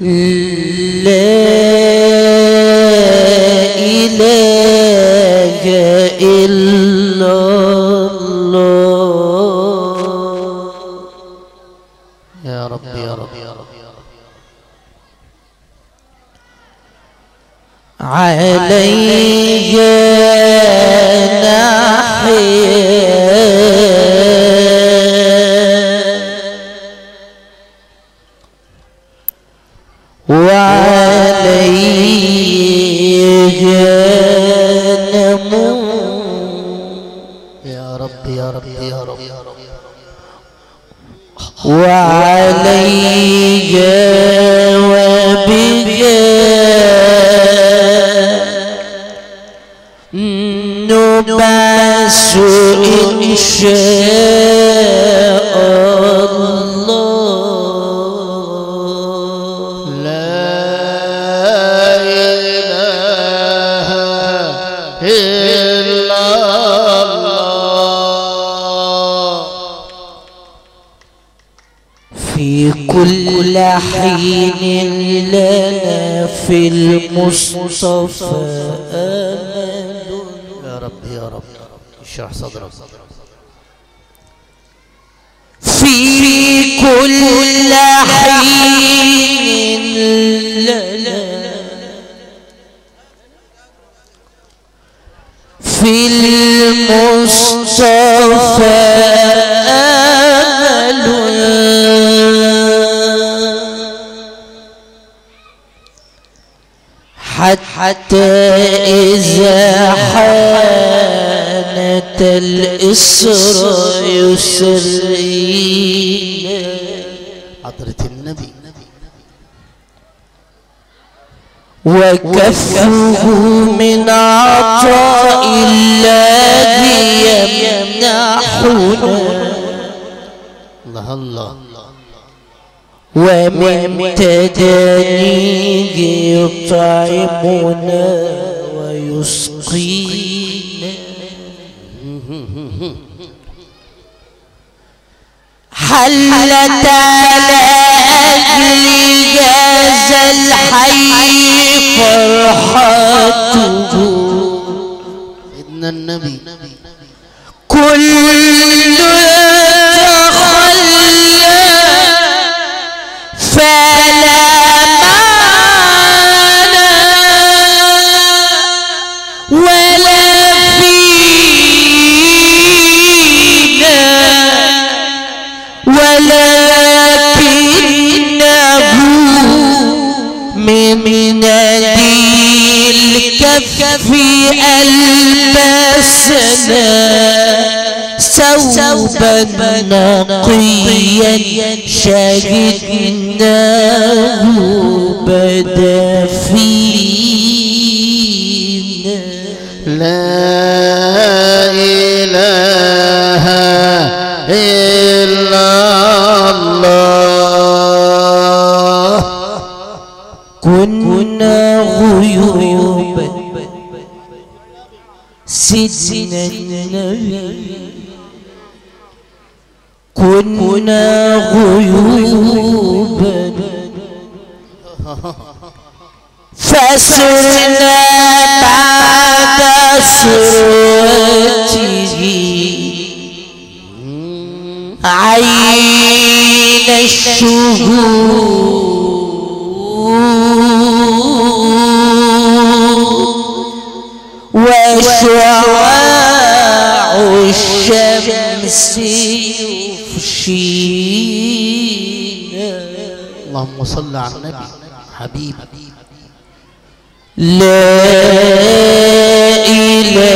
لا المصطفى آمل حانت الإسراء يسرين حضرة النبي وكفه من عطاء الله يمنحنا الله الله ومن تدانيه يطعمنا ويسقينا حلت على أجل هذا الحي فرحته. سيدنا النبي كل ثوبا نقيا شهدناه بدا فسرنا بعد سرته عين الشهور وشعاع الشمس يفشينا اللهم صل على النبي. حبيب لا إله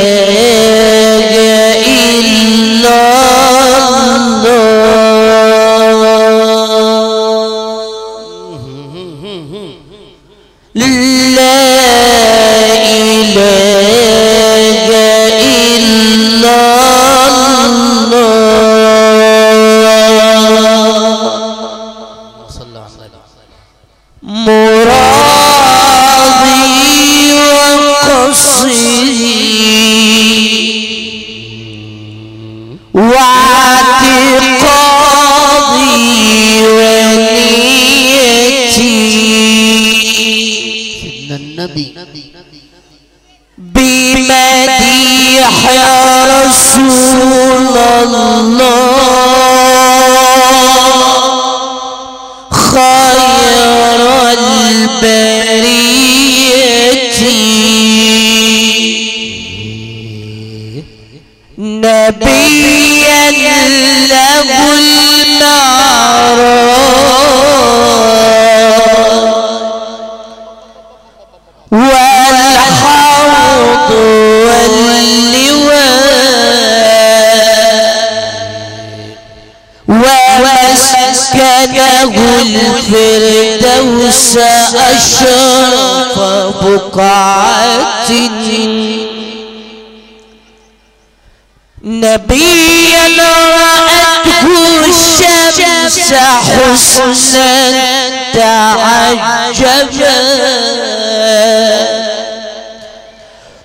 نبيا رأته الشمس حسنا تعجبا.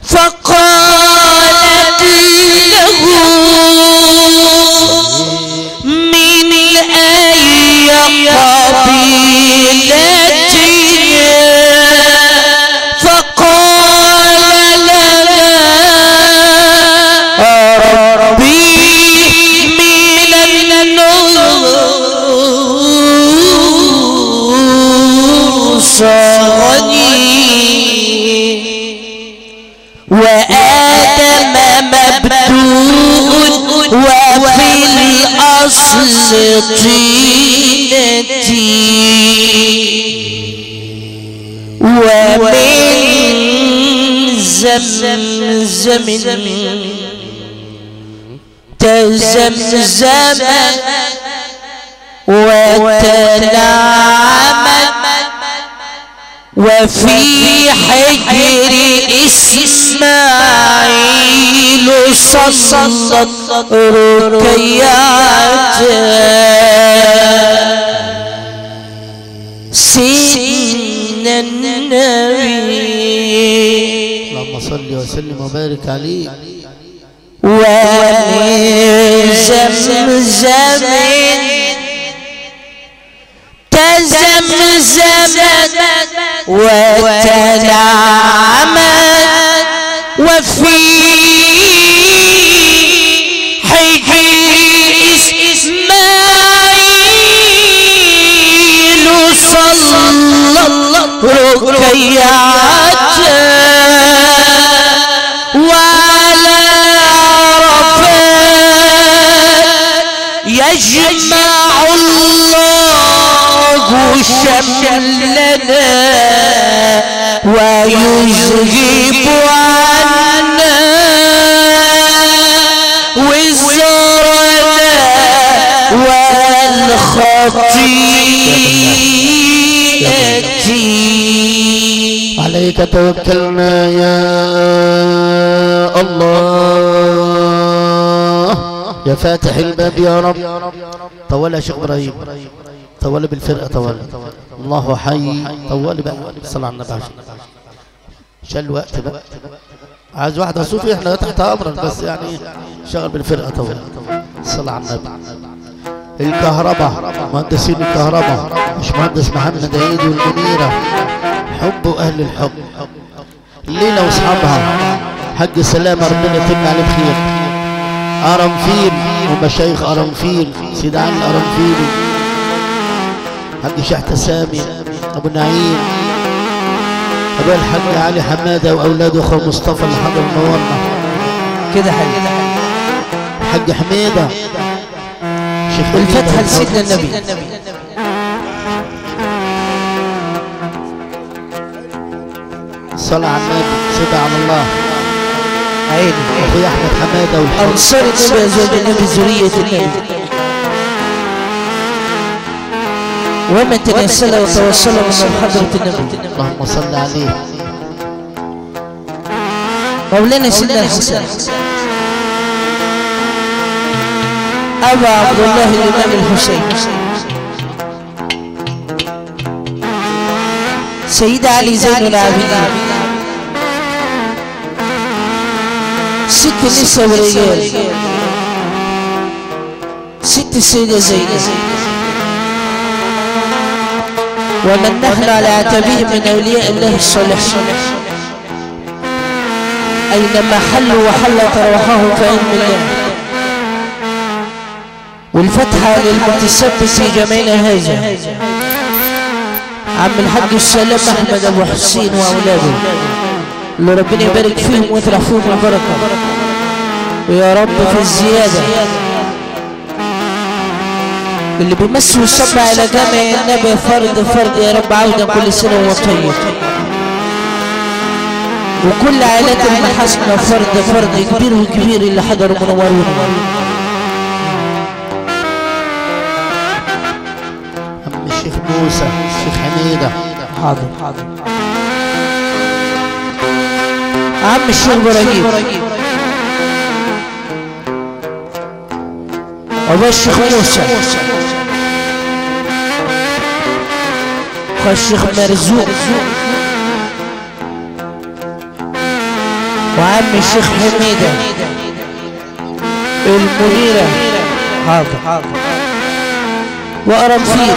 فقالت وفي الأصل طينتي ومن زمزم تزمزم وتنعم وفي حجر إسماعيل صلت ركيات سيدنا النبي اللهم صل وسلم وبارك عليه. ومن زمزم تزمزم وتنعم وفي حجر إسماعيل صلت ركيات وعلى عرفات يجمع شملنا ويذهب عنا وزرنا والخطيئة. عليك توكلنا يا الله. يا فاتح الباب يا رب. طول يا شيخ إبراهيم. طول بالفرقة طول. الله حي طول بقى صلى على النبي عشان شال الوقت بقى. عايز واحد صوفي إحنا تحت أمرك بس يعني شغل بالفرقة طول صلى على النبي. الكهرباء مهندسين الكهرباء مش مهندس محمد عيد والمنيرة حب أهل الحب. الليلة وأصحابها حج سلامه ربنا يتم عليه بخير أرنفيل ومشايخ أرنفيل سيد علي أرنفيل. حج شحته سامي أبو نعيم. أبو الحاج علي حمادة وأولاده أخو مصطفى اللي حضر منورنا كده حلو الحاج حميدة. شيخ الفتحة حميدة لسيدنا النبي. صلى على النبي صلى على الله. عيني. أخوي أحمد حمادة والحب أنصار النبي أزواج النبي ذرية النبي. ومن تنسل وتوصل من حضرة النبي. اللهم صل عليه. مولانا سيدنا الحسن أبا عبد الله الإمام الحسين. سيد علي زين العابدين. ست نساء ورجال. ست السيدة زينب. ومن نحن على عتبه من أولياء الله الصالحين أينما حلوا وحلت أرواحهم فإن الله والفتحة للمتثبت في جميعنا هذا. عم الحاج السلام أحمد أبو حسين وأولاده. اللي ربنا يبارك فيهم ويطرح فيهم البركة. ويا رب في الزيادة. اللي بيمسوا الصب على جامع النبي فرد فرد يا رب عودة كل سنة وهو طيب. وكل عائلات المحاسنة فرد فرد كبير وكبير اللي حضروا منورون عم الشيخ موسى الشيخ حميدة. حاضر حاضر. عم الشيخ إبراهيم. وابو الشيخ موسى. الشيخ مرزوق. وعم الشيخ حميدة. المنيرة. حاضر وقرنفيل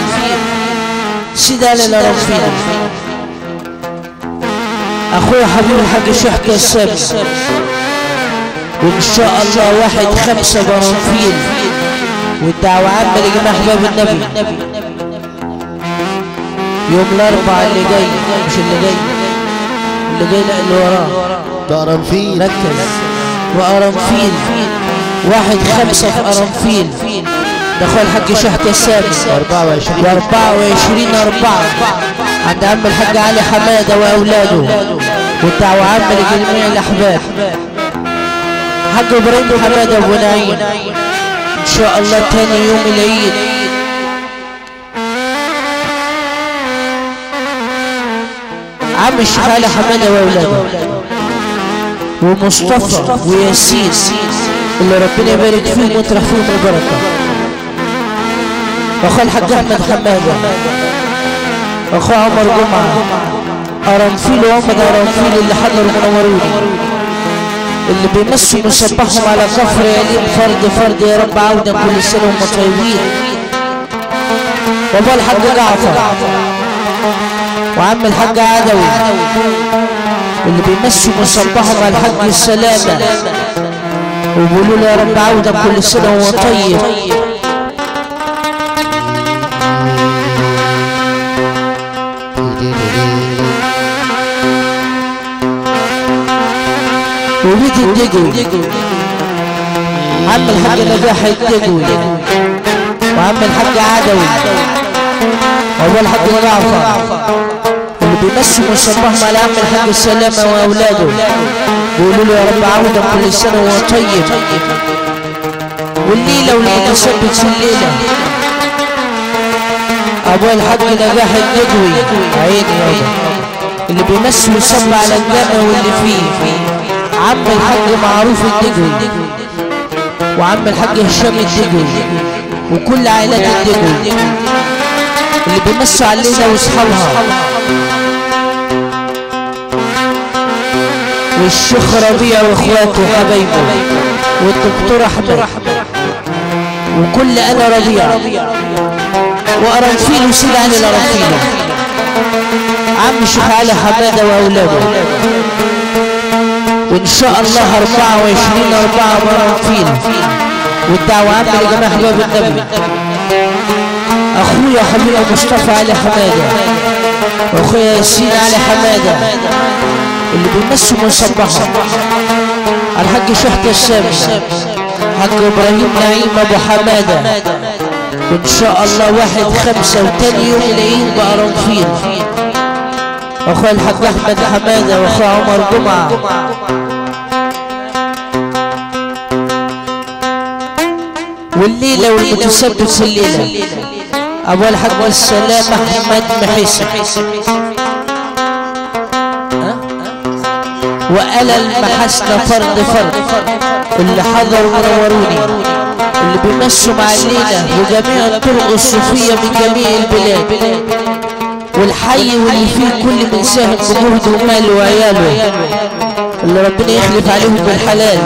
سيدة للقرنفيل اخويا حبيب الحاج الشيخ كساب وإن شاء الله واحد خمسة قرنفيل والدعوة عامة لجميع أحباب النبي. يوم الاربعاء اللي جاي مش اللي جاي اللي جاي لا اللي وراه. ده قرنفيل ركز. وقرنفيل واحد خمسة في قرنفيل ده اخويا الحاج شيخ كساب 24 و24 أربعة. عند عم الحاج علي حمادة وأولاده. والدعوة عامة لجميع الأحباب. حاج إبراهيم حمادة أبو نعيم إن شاء الله تاني يوم العيد. عم الشيخ علي حمادة وأولاده؟ ومصطفى وياسين اللي ربنا يبارك فيهم ويطرح فيهم البركة واخويا الحاج أحمد حمادة واخويا عمر جمعة قرنفيل وعمر قرنفيل اللي حضروا منوروني. اللي بيمسوا مصبحهم على كفر يليم فرد فرد يا رب عودا كل سنة وهم طيبين. وابو الحاج جعفر. وعم الحاج عدوي. اللي بيمسوا مصبحهم على الحاج السلامه وبيقولوا له يا رب عودا كل سنة وهو طيب. وبيت الدقوي. عم الحاج نجاح الدقوي. وعم الحاج عدوي. وابو الحاج جعفر بيمسوا مصباحهم على عم الحاج السلامة وأولاده. بيقولوا له يا رب عودا كل سنة وهو طيب. والليلة والليلة ثبت الليلة. أبو الحاج نجاح الدقوي عيني يابا اللي بيمسوا يصب على الجامع واللي فيه. عم الحاج معروف الدجوي وعم الحاج هشام الدجوي وكل عائلات الدجوي اللي بيمسوا الليلة وأصحابها. والشيخ ربيع واخواته وحبايبه والدكتور أحمد. وكل أنا ربيع وقرنفيل وسيد علي القرنفيل عم الشيخ علي حمادة وأولاده. وإن شاء الله 24 4 مرنفيل والدعوة عامة لجميع أحباب النبي. أخويا حبيبي مصطفى علي حمادة. وأخويا ياسين علي حمادة. اللي بيمسوا من صباحه الحاج شيخ كسام حاج إبراهيم نعيم أبو حمادة. وان شاء الله واحد خمسة وتاني يوم العيد بقرنفيل اخويا الحاج أحمد حمادة واخويا عمر جمعة. والليلة والمتسبس الليلة. أبو الحاج السلام أحمد محيسن وألا المحسن فرد فرد. اللي حضروا منوروني اللي بيمشوا مع الليلة وجميع الطرق الصوفية من جميع البلاد. والحي واللي فيه كل من ساهم بجهده وماله وعياله. اللي ربنا يخلف عليهم بالحلال.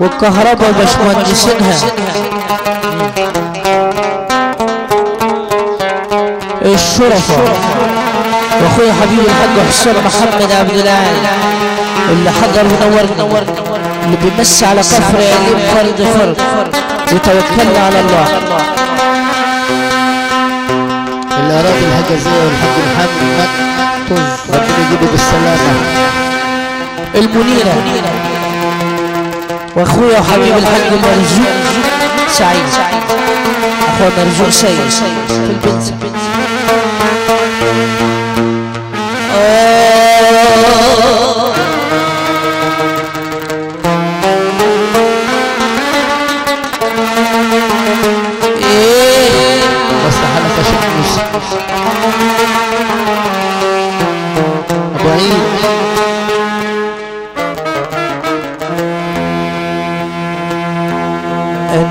والكهرباء باشمهندسينها الشرفاء. واخويا حبيبي الحاج حسين محمد عبد العال اللي حضر ونور اللي بيمسي على كفر يليم فرد فرد. وتوكلنا على الله. الأراضي الحجازية والحاج محمد طز ربنا يجيبه بالسلامة. المنيرة. واخويا وحبيبي الحاج مرزوق سعيد. اخويا مرزوق سيد في البنزة آه.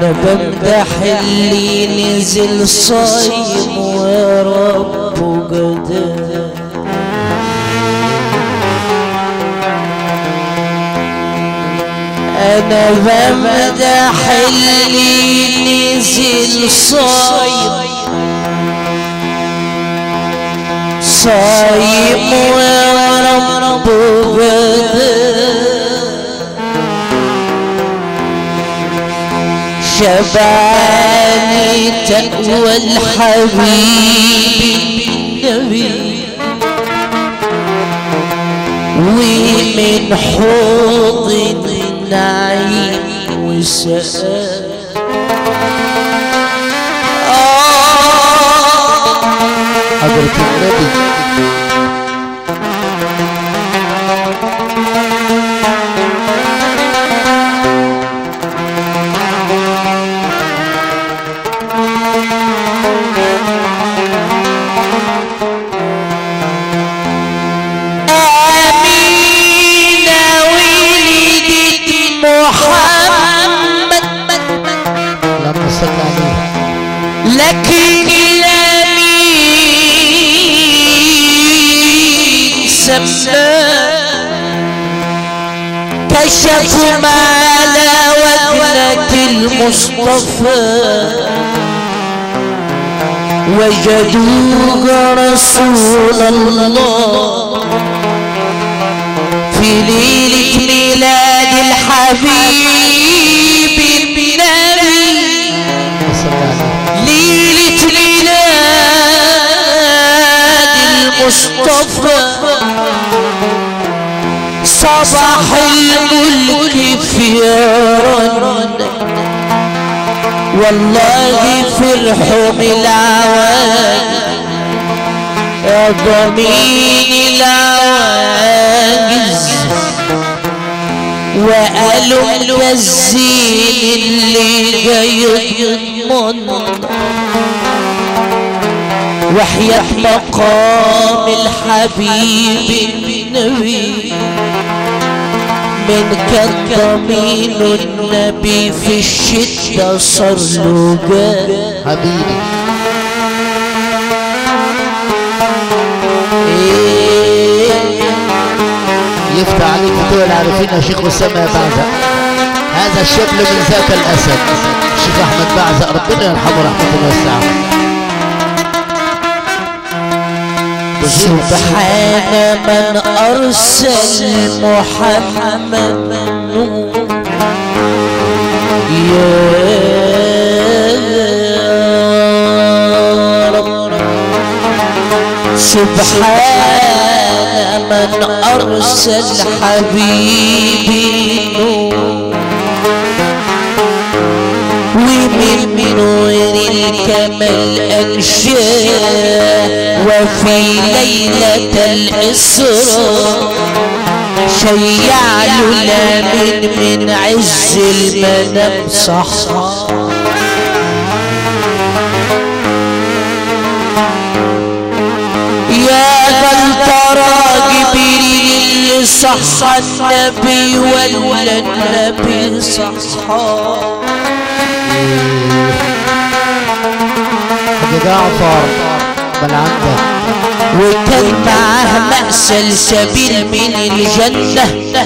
أنا بمدح اللي نزل صايم وربه قدر أنا بمدح اللي نزل صايم صايم وربه قدر شباني تقوى الحبيب النبي ومن حوض النعيم وسآل. حضرة النبي. ما لا وجنة المصطفى. وجدوه رسول الله في ليلة ميلاد الحبيب النبي. ليلة ميلاد المصطفى. صباح الملك في رن والله فرحوا بالعوان يا ضمين العواجز وقالوا الزين اللي جاي يضمن وحياة مقام الحبيب النبي. من كان ضمين النبي في الشدة صار له حبيبي. إيه. يفتح عليك بتوع العارفين يا شيخ أسامة يا بعزق هذا الشبل من ذاك الأسد. الشيخ أحمد بعزق ربنا يرحمه رحمة واسعة سبحان من أرسل محمد يا رب سبحان من أرسل حبيبي نور. نور الكمال أنشاه وفي ليلة الإسراء شيع له من عز المنام صحى يا بل ترى جبريل صح النبي ولا النبي صحى جعفر. بل عندك وكان معاه مأسى سبيل من الجنة.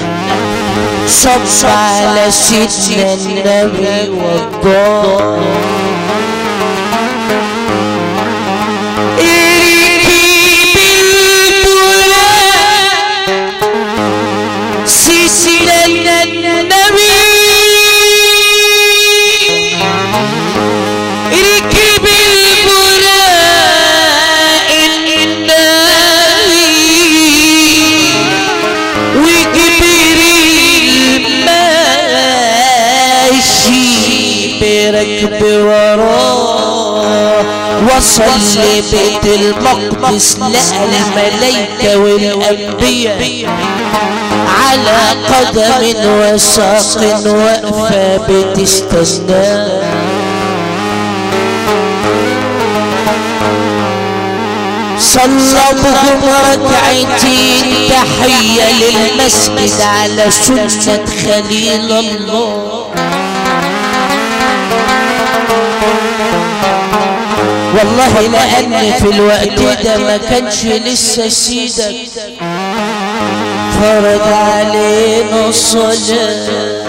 صب على سيدنا النبي والضال وصل لبيت المقدس لقى الملايكة والأنبياء. على قدم وساق واقفة صلى بهم ركعتين تحية للمسجد على سنة خليل الله. والله لأن في الوقت ده ما كانش لسه سيدك. فرض علينا الصلاة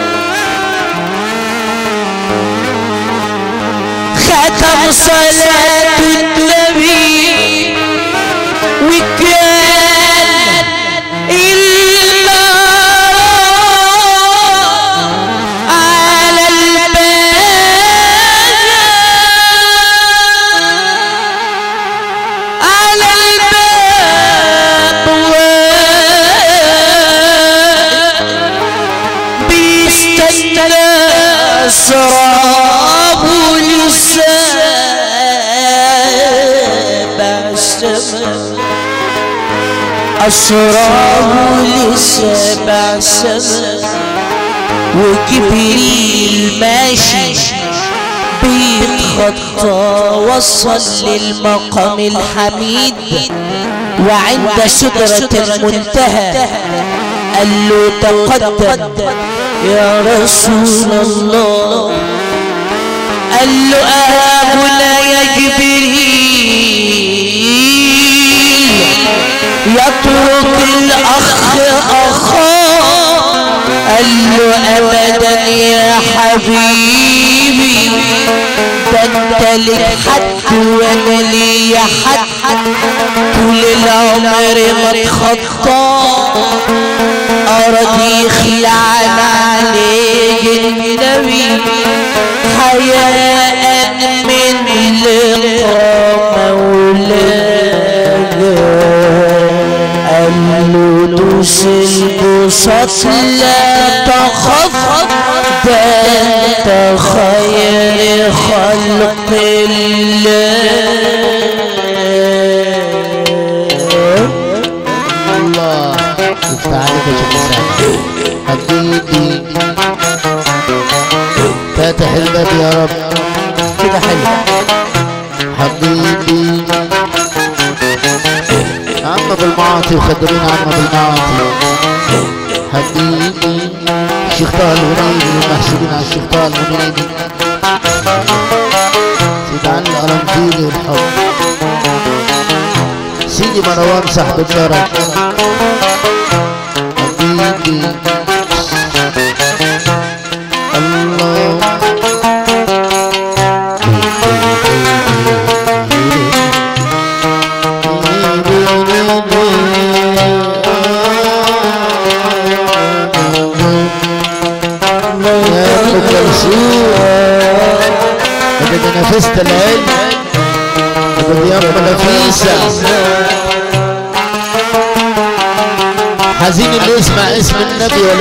ختم صلاة النبي. أسرار لسبع سماء وجبريل ماشي بيتخطى وصل للمقام الحميد وعند سدرة المنتهى قال له تقدم. يا رسول الله. قال له أهابنا يا جبريل. يترك الأخ أخاه قال له أبدا يا حبيبي ده انت لك حد وأنا ليا حد طول العمر ما اتخطى أراد يخلعنا عليه النبي حياء من لقاء مولاه قال له دوس البساط لا تخف ده انت خير خلق الله الله عليك يا شيخ فاتح الباب يا رب. كده حلو. حبيبي. بالمعاطي وخدرين عم بالمعاطي حبيبي الشيخ طه الغنيبي والمحسوبين على الشيخ طه الغنيبي سيد علي القرنفيلي والحب سيدي مروان صاحب الدرج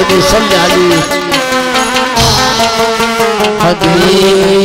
ولا بيصلي عليه. حبيبي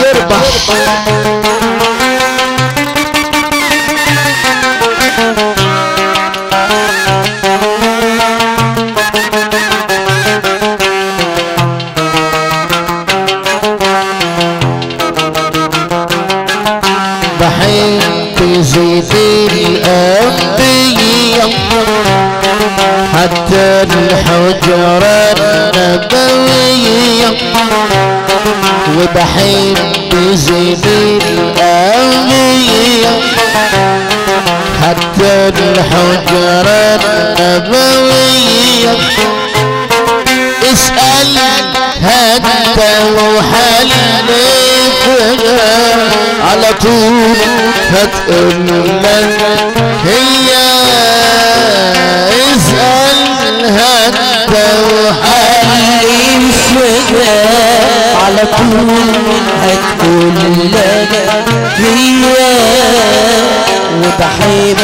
يربح بحب وحلفها على طول هتقول لك هي اسأل هدى حلفنا على طول هتقول لك هي وبحب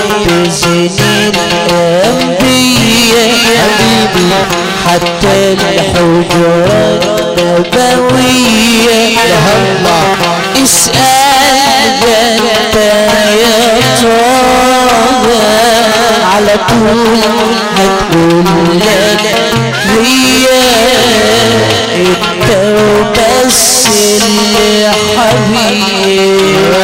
سنين الأنبياء حبيبي حتى الحجرات النبوية. لهلا اسأل انت يا طه على طول هتقول لك هي انت وبس اللي حبيب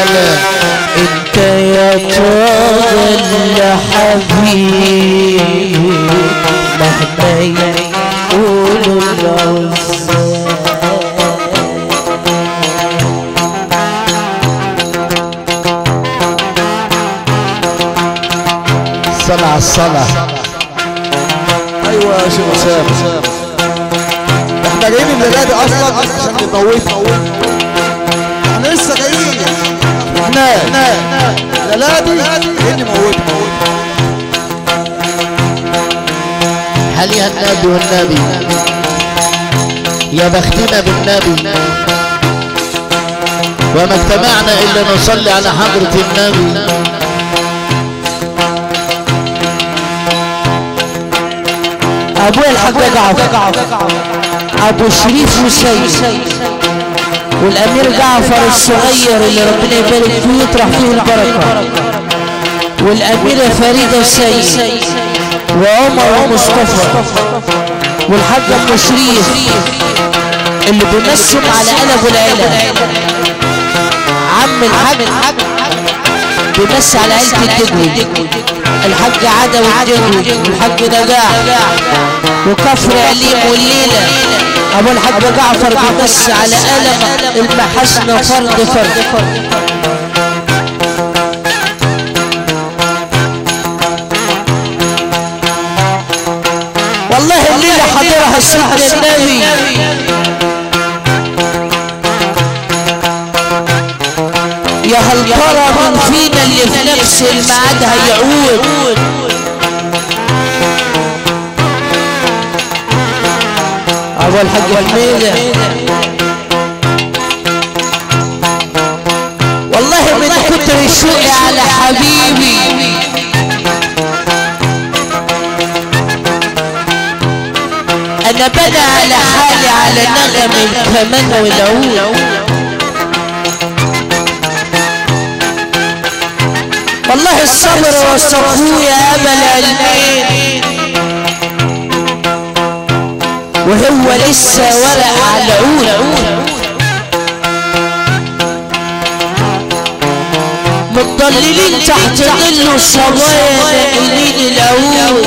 أنت يا طه اللي حبيب مهما الصلاة. أيوه يا شيخ اسامه إحنا جايين الليلة دي أصلا عشان نموت إحنا لسه جايين. إحنا الليلة دي جايين نموت حاليها النبي والنبي؟ يا بختنا بالنبي. وما اجتمعنا إلا نصلي على حضرة النبي. ابويا الحاج جعفر أبو شريف وسيد والأمير جعفر الصغير اللي ربنا يبارك فيه يطرح فيه البركة. والاميره فريدة سيد وعمر ومصطفى والحاج أم شريف. اللي بيمثل على قلب العيلة. عم الحاج. بيمثل على عيلة الدجوي الحاج عدا والدجوي والحاج نجاح وكفر عليم والليلة أبو الحاج جعفر بيمثل على قلم المحسن فرد فرد. والله الليلة حضرها سيدنا النبي. يا هل ترى من فينا اللي في نفس الميعاد هيعود. أبو الحاج حميدة. والله من كتر شوقي على حبيبي. أنا بدا على حالي على نغم الكمان والعود. والله الصبر وصفوه يا أبا العلمين. وهو لسه ورق على العود متضللين تحت ظل الصبايا ناقلين العود.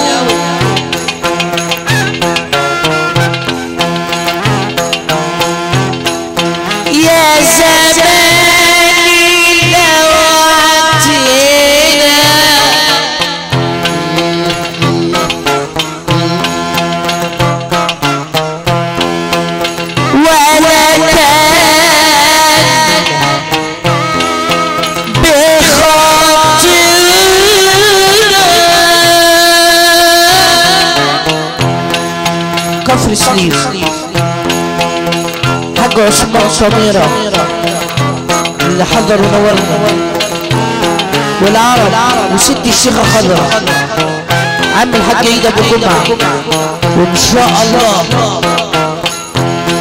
سليم حاج عثمان سميرة اللي حضر ونورنا والعرب وست الشيخة خضرة عم الحاج عيد أبو جمعة. وإن شاء الله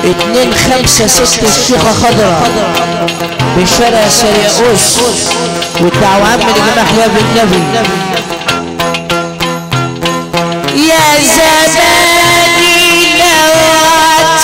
اتنين خمسة ست الشيخة خضرة بشارع سرياوس والدعوة عم لجماعة حباب النبي. يا زماني لو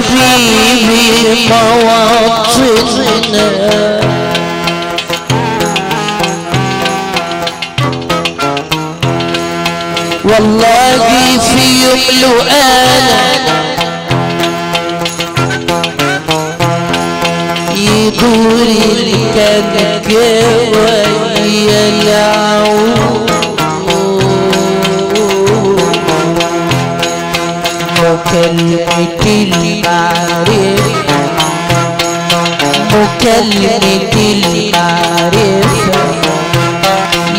وحبيبي مواطننا والله في يوم أنا يدور كان جوايا العود مكلمة المعرفة مكلمة المعرفة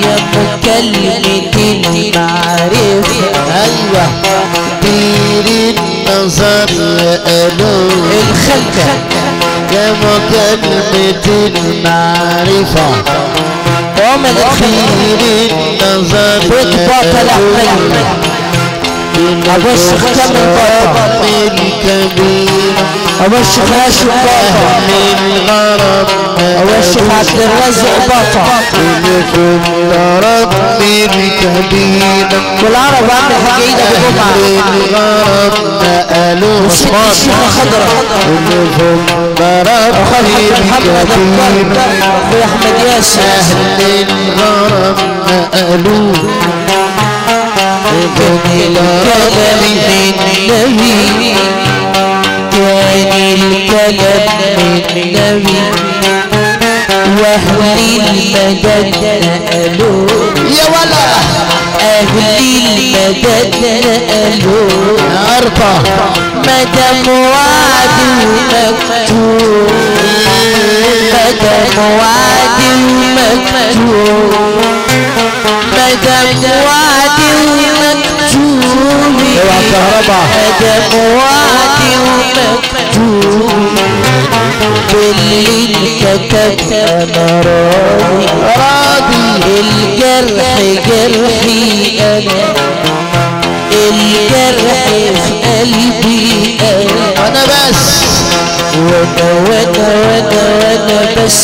يا مكلمة المعرفة أيوه. دير النظر يا ألو الخلفة يا مكلمة المعرفة ومن دير النظر بيت أحمد كامل باطل الكبير أبو الشيخ هاشم أهل الغرب أبو الشيخ عبد الرازق باطل كل رب الكبير والعرب عم الحاج عيد ابو جمعه الغرب نقلوا خضراء كلهم ضرب اخويا الحاج محمد الكبير اخويا احمد ياسر أهل الغرب. نقلوا النبي كان الكلام من النبي واهل المدد نقلوا يا ولا أهل المدد نقلوا أربعة مدام وعد ومكتوب مدام وعد ومكتوب مدام وعد ومكتوب مدام وعد ومكتوب بالليل كتبت أنا راضي راضي الجرح جرحي أنا الجرح في قلبي أنا أنا بس. وأنا وأنا وأنا وأنا بس.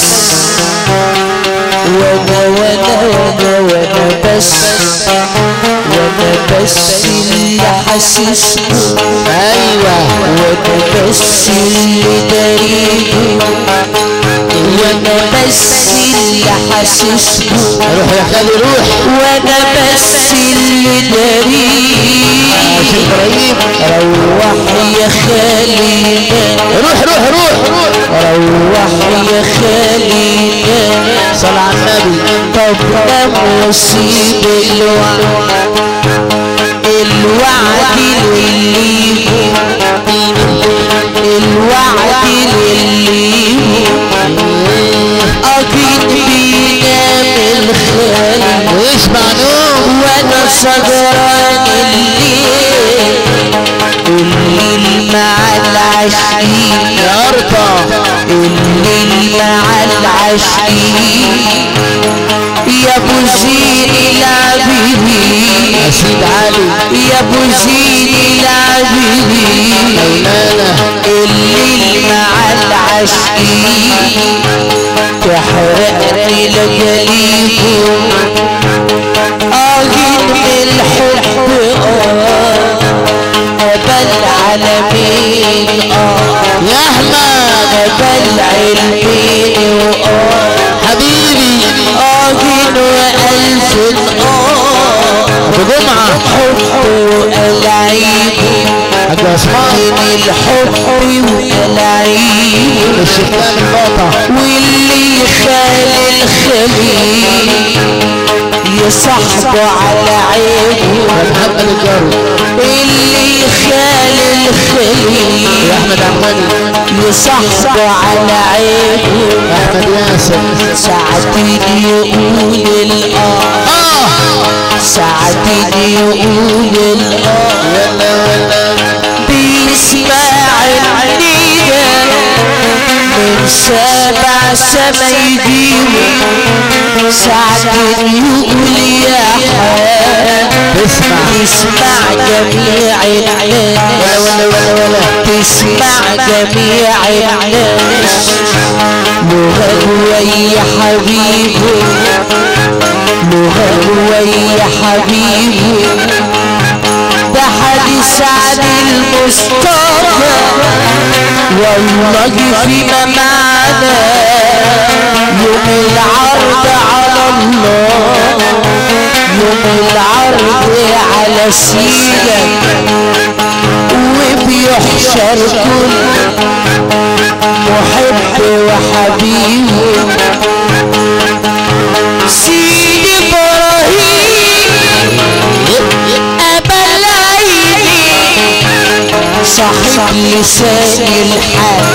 وأنا وأنا وأنا بس وأنا بس اللي حاسسه أيوة وأنا بس اللي داريه وأنا بس اللي حاسسه روح يا خالي روح وأنا بس اللي إبراهيم روح يا خالينا روح روح روح روح يا خالينا صل على النبي طب نام وسيب الوعد الوعد للي الوعد للي أكيد بينام الخالي واسمع نوم وأنا سهران الليل العاشقين يا ارضى الليل مع العاشقين يا ابو زين يا سيد علي يا ابو زين العابدين مولانا الليل مع العاشقين تحرقني لجليكم اجد الحب آه ابا العالمين آه يا احمد ابا العلمين واه حبيبي اجد والف آه ابو جمعه حب والعيب من الحب باطا واللي خال الخليل. يصحبه على عيبه محمد الجاري اللي خال الخليل يا أحمد. عماني يصحبه على عيبه أحمد ياسر. ساعتين يقول الآه. آه ساعتين يقول الآه. ولا ولا بيسمع من سبع سما ساعتين يقول يا حال اسمع تسمع جميع الناس تسمع جميع الناس لغة ويا حبيبي لغة ويا حبيبي ده حديث عن المصطفى والله فيما معنا يوم العرض على الله يوم العرض على سيدك وبيحشر كل محب وحبيب. صاحب لسان الحال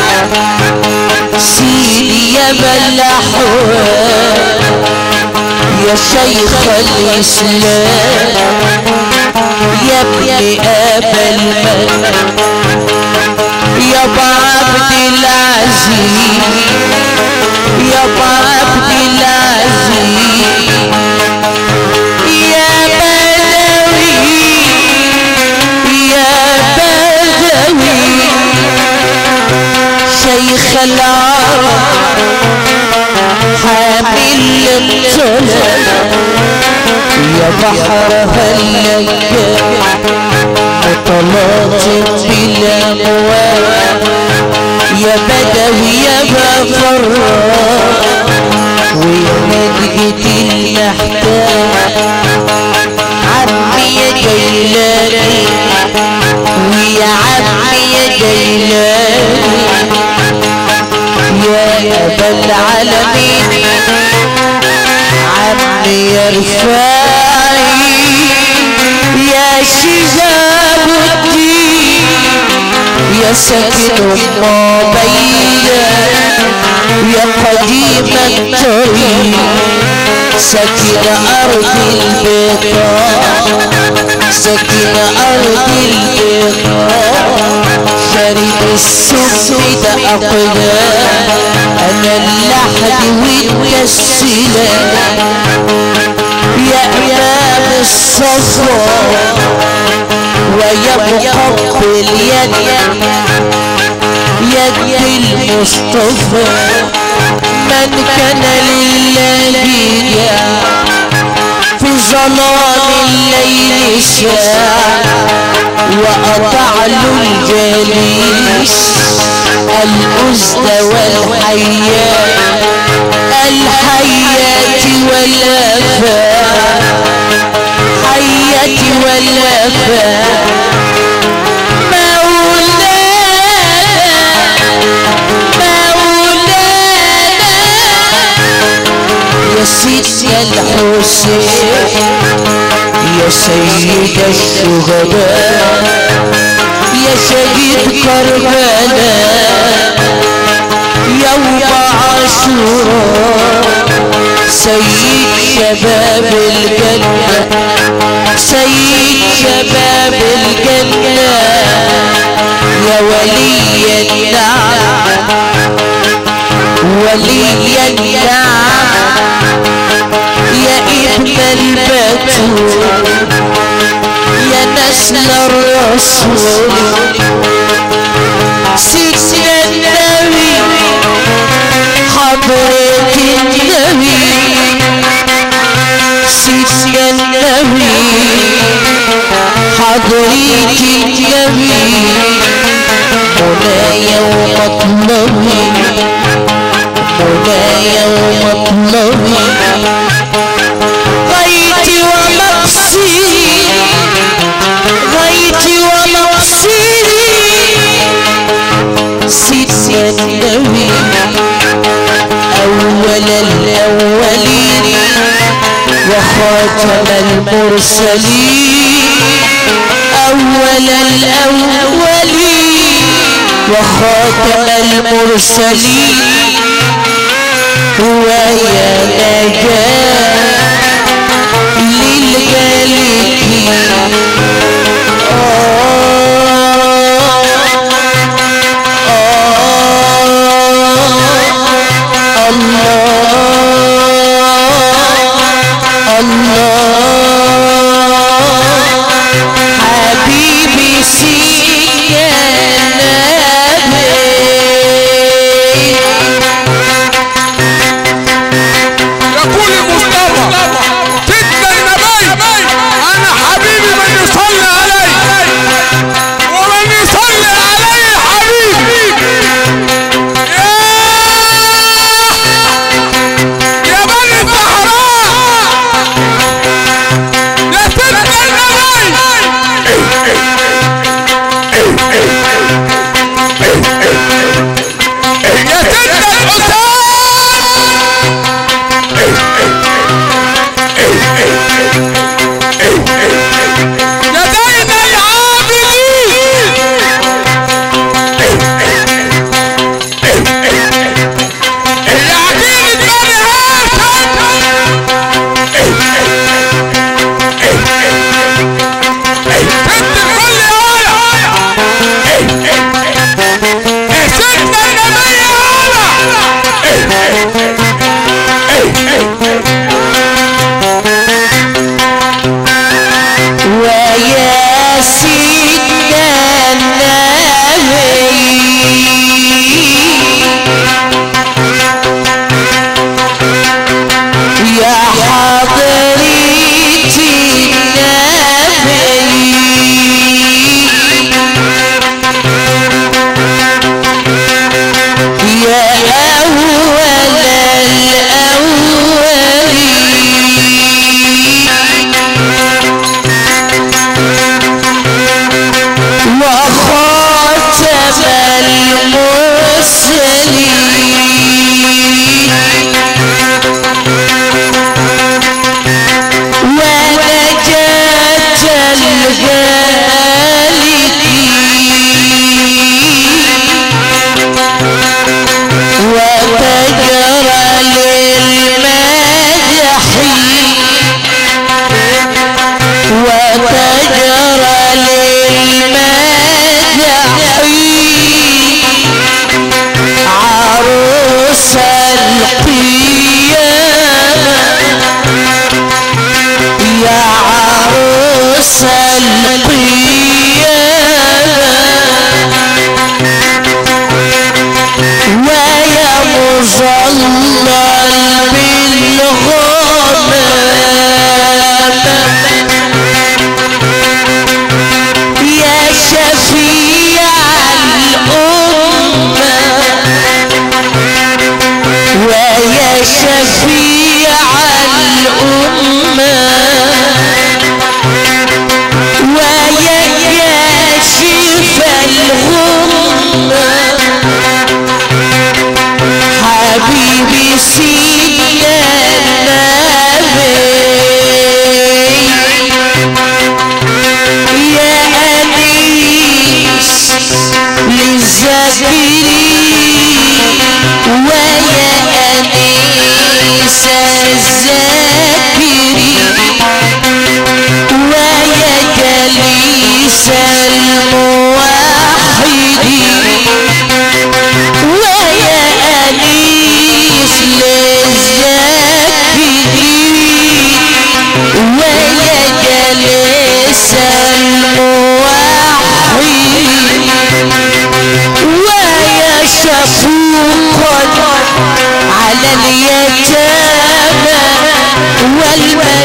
سيدي يا بلاحوال يا شيخ الإسلام. يا ابن ابا المال يا ابو عبد العزيز. يا ابو عبد العزيز. العرب حامل الطلب يا بحر هلك طلعت بلا مواد يا بدوي يا بفر ساكن ما بين يا قديم الطريق ساكن أرض البقاع ساكن أرض البقاع شريك السم ده أقدام أنا اللحد والكسلة يا إمام الصفا. ويا مقبل يد يد المصطفى من كان لله جاء في ظلام الليل شاع وأطع له الجليس الأسد والحيات الحيات والأفات حيات والأفات يا سيدنا الحسين يا سيد الشهداء يا شهيد كربلاء يوم عاشوراء سيد شباب الجنة. سيد شباب الجنة. يا ولي النعم. ولي النعم. يا إبن البتول. يا نسل الرسول. سيدنا النبي. حضرة النبي. سيدنا النبي حضرة النبي مولاي ومطلبي ومطلبي غايتي غايتي النبي أول الأولين وخاتم المرسلين أول الأولين وخاتم المرسلين هو يا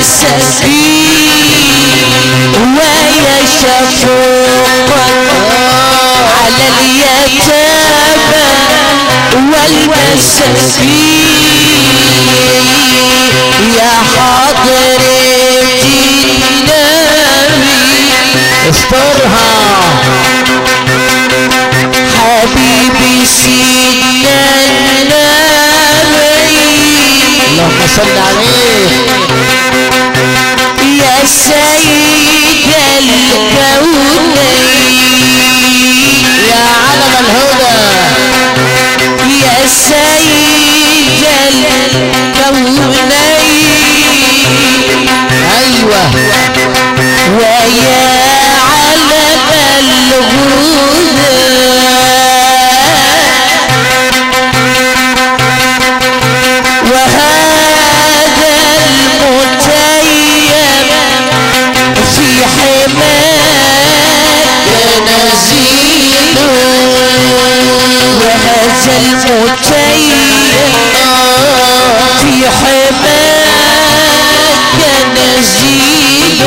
والمساكين ويا شفوقا على اليتامى والمساكين يا حضرتي النبي استرها حبيبي سيدنا النبي اللهم صل عليه سيد الكونين يا علم الهدى. يا سيد الكونين أيوه. ويا علم الهدى وهذا المتيم في حماك نزيل.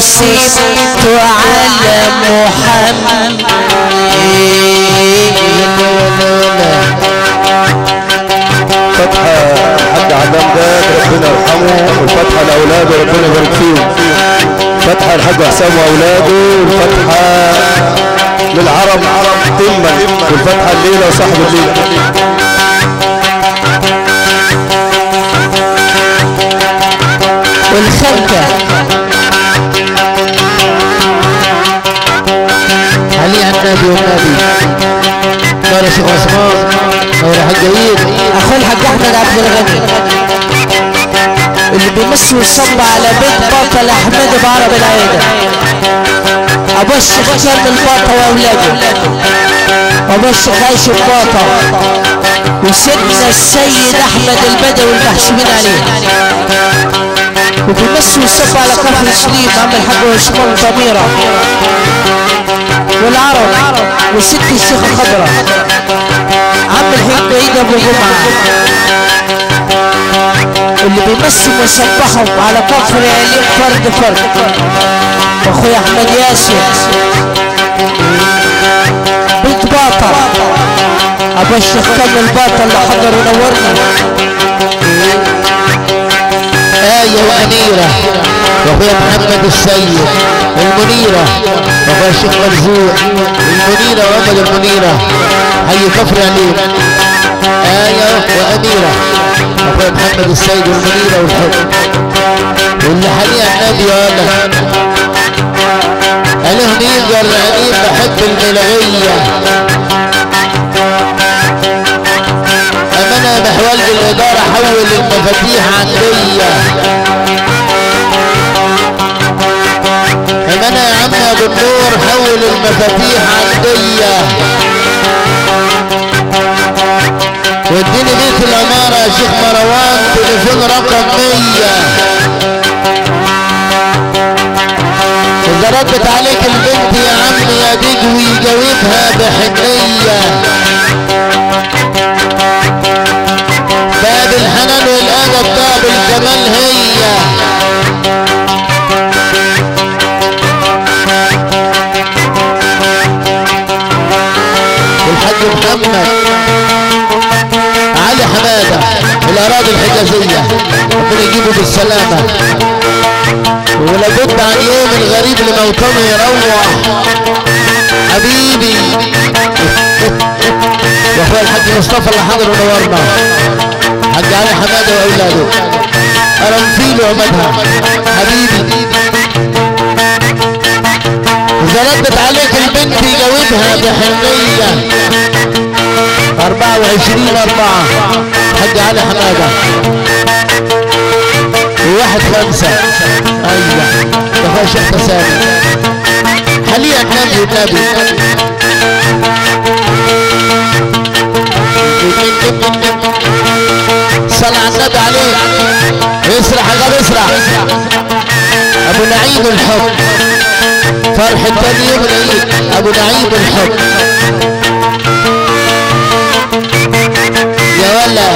حسبت على محمد فتحة حق عدم ده ربنا يرحمه والفتحة لأولاده ربنا يبارك فيهم فتحة الحاج حسام وأولاده والفتحة للعرب. تما والفتحة الليلة وصاحب الليلة. والنبي نور يا شيخ عثمان يا حاج عيد اخو الحاج أحمد عبد الغني. اللي بيمس ويصب على بيت بطل أحمد بعرب العيدة ابو الشيخ كان الباطة وأولاده. ابو الشيخ عايش الباطة. وسيدنا السيد أحمد البدوي المحسوبين عليه. وبيمس ويصب على كفر سليم عم الحاج عثمان ضميرة. والعرب والست الشيخة خضرة عم الحين بعيد أبو جمعة. اللي بيمسي مسبحهم على كفر عينيه فرد فرد. أخويا أحمد ياسر. بنت باطل أبو الشيخ كان الباطل اللي حضر ونورنا. آية وأميرة وأخويا محمد السيد. المنيرة. اخويا الشيخ مرزوق المنيرة وامل المنيرة. حي كفر عليم آية وأميرة. اخويا محمد السيد المنيرة والحب. واللي حاليا النبي وأنا أنا. هنيجر العنيد بحب الملغية أمانة بحوالج الادارة حول المفاتيح عندية حول المفاتيح عندية واديني بيت الامارة يا شيخ مروان تليفون رقم 100 إذا ردت عليك البنت يا عم يا دجوي جاوبها بحنية. الأراضي الحجازية. ربنا يجيبه بالسلامة. ولابد عن يوم الغريب لموطنه يروح حبيبي. واخويا الحاج مصطفى اللي حضر ونورنا حاج علي حماده وأولاده. قرنفيل وعمدها حبيبي. إذا ردت عليك البنت جاوبها بحنية. 24 أربعة. حاج علي حمادة. وواحد خمسة. هو شيخ تسامي حاليا نبي النبي صلى على النبي عليه. اسرح يا غاب اسرح. أبو نعيم الحب. فرح التاني يوم العيد. أبو نعيم الحب. ولا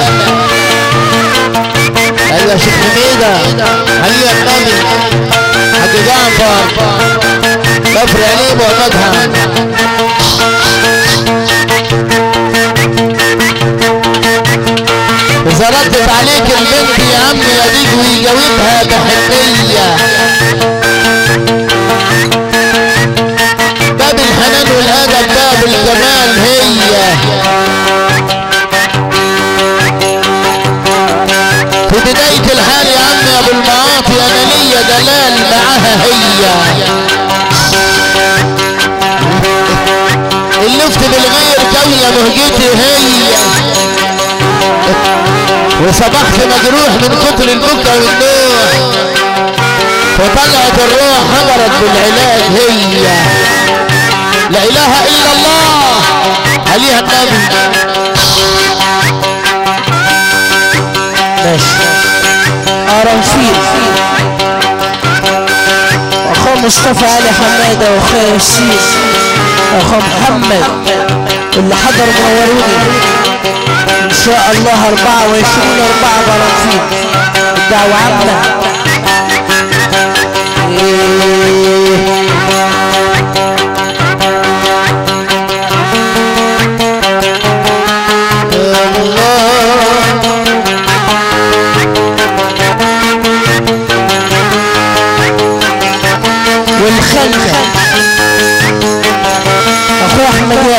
أيوه يا شيخ حميدة حبيبي النبي حاج جعفر كفر عليم ومدها إذا ردت عليك البنت يا عم يا ديك ويجاوبها بحنية باب الحنان والأدب باب الجمال هي. هي اللفت بالغير كوية مهجتي هي وصبحت مجروح من كتر البكا والنوح. وطلعت الروح حضرت بالعلاج هي لا إله إلا الله. عليها النبي. ماشي. قرنفيل مصطفى علي حماده واخويا ياسين واخوه محمد اللي حضر منوروني إن شاء الله 24 4 قرنفيل الدعوة عامة.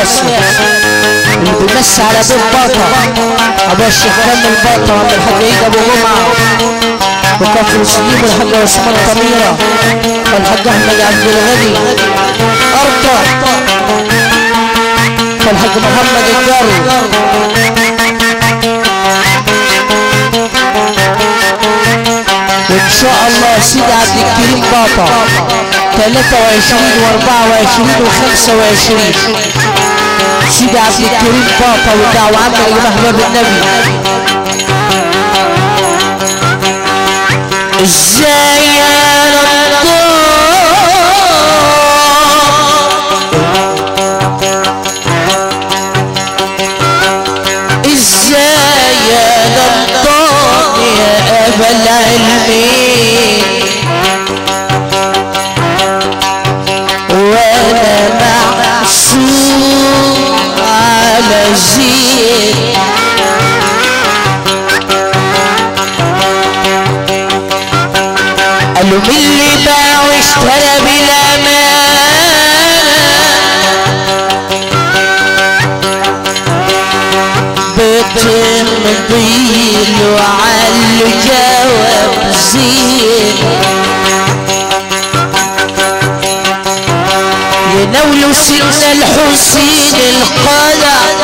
ياسر اللي بيمس على بيت باطا ابو الشيخ كامل باطا وعم الحاج عيد ابو جمعه وكفر سليم والحاج عثمان طميره والحاج احمد عبد الغني ارقى والحاج محمد الجاري وان شاء الله سيدي عبد الكريم باطا 23 و24 و25 سيدي عبد الكريم باطا والدعوة عامة باب النبي إزاي يا إزاي يا رب يا أبا العلمين. طويل وعلى الجواب زين ينولوا سن الحسين القلق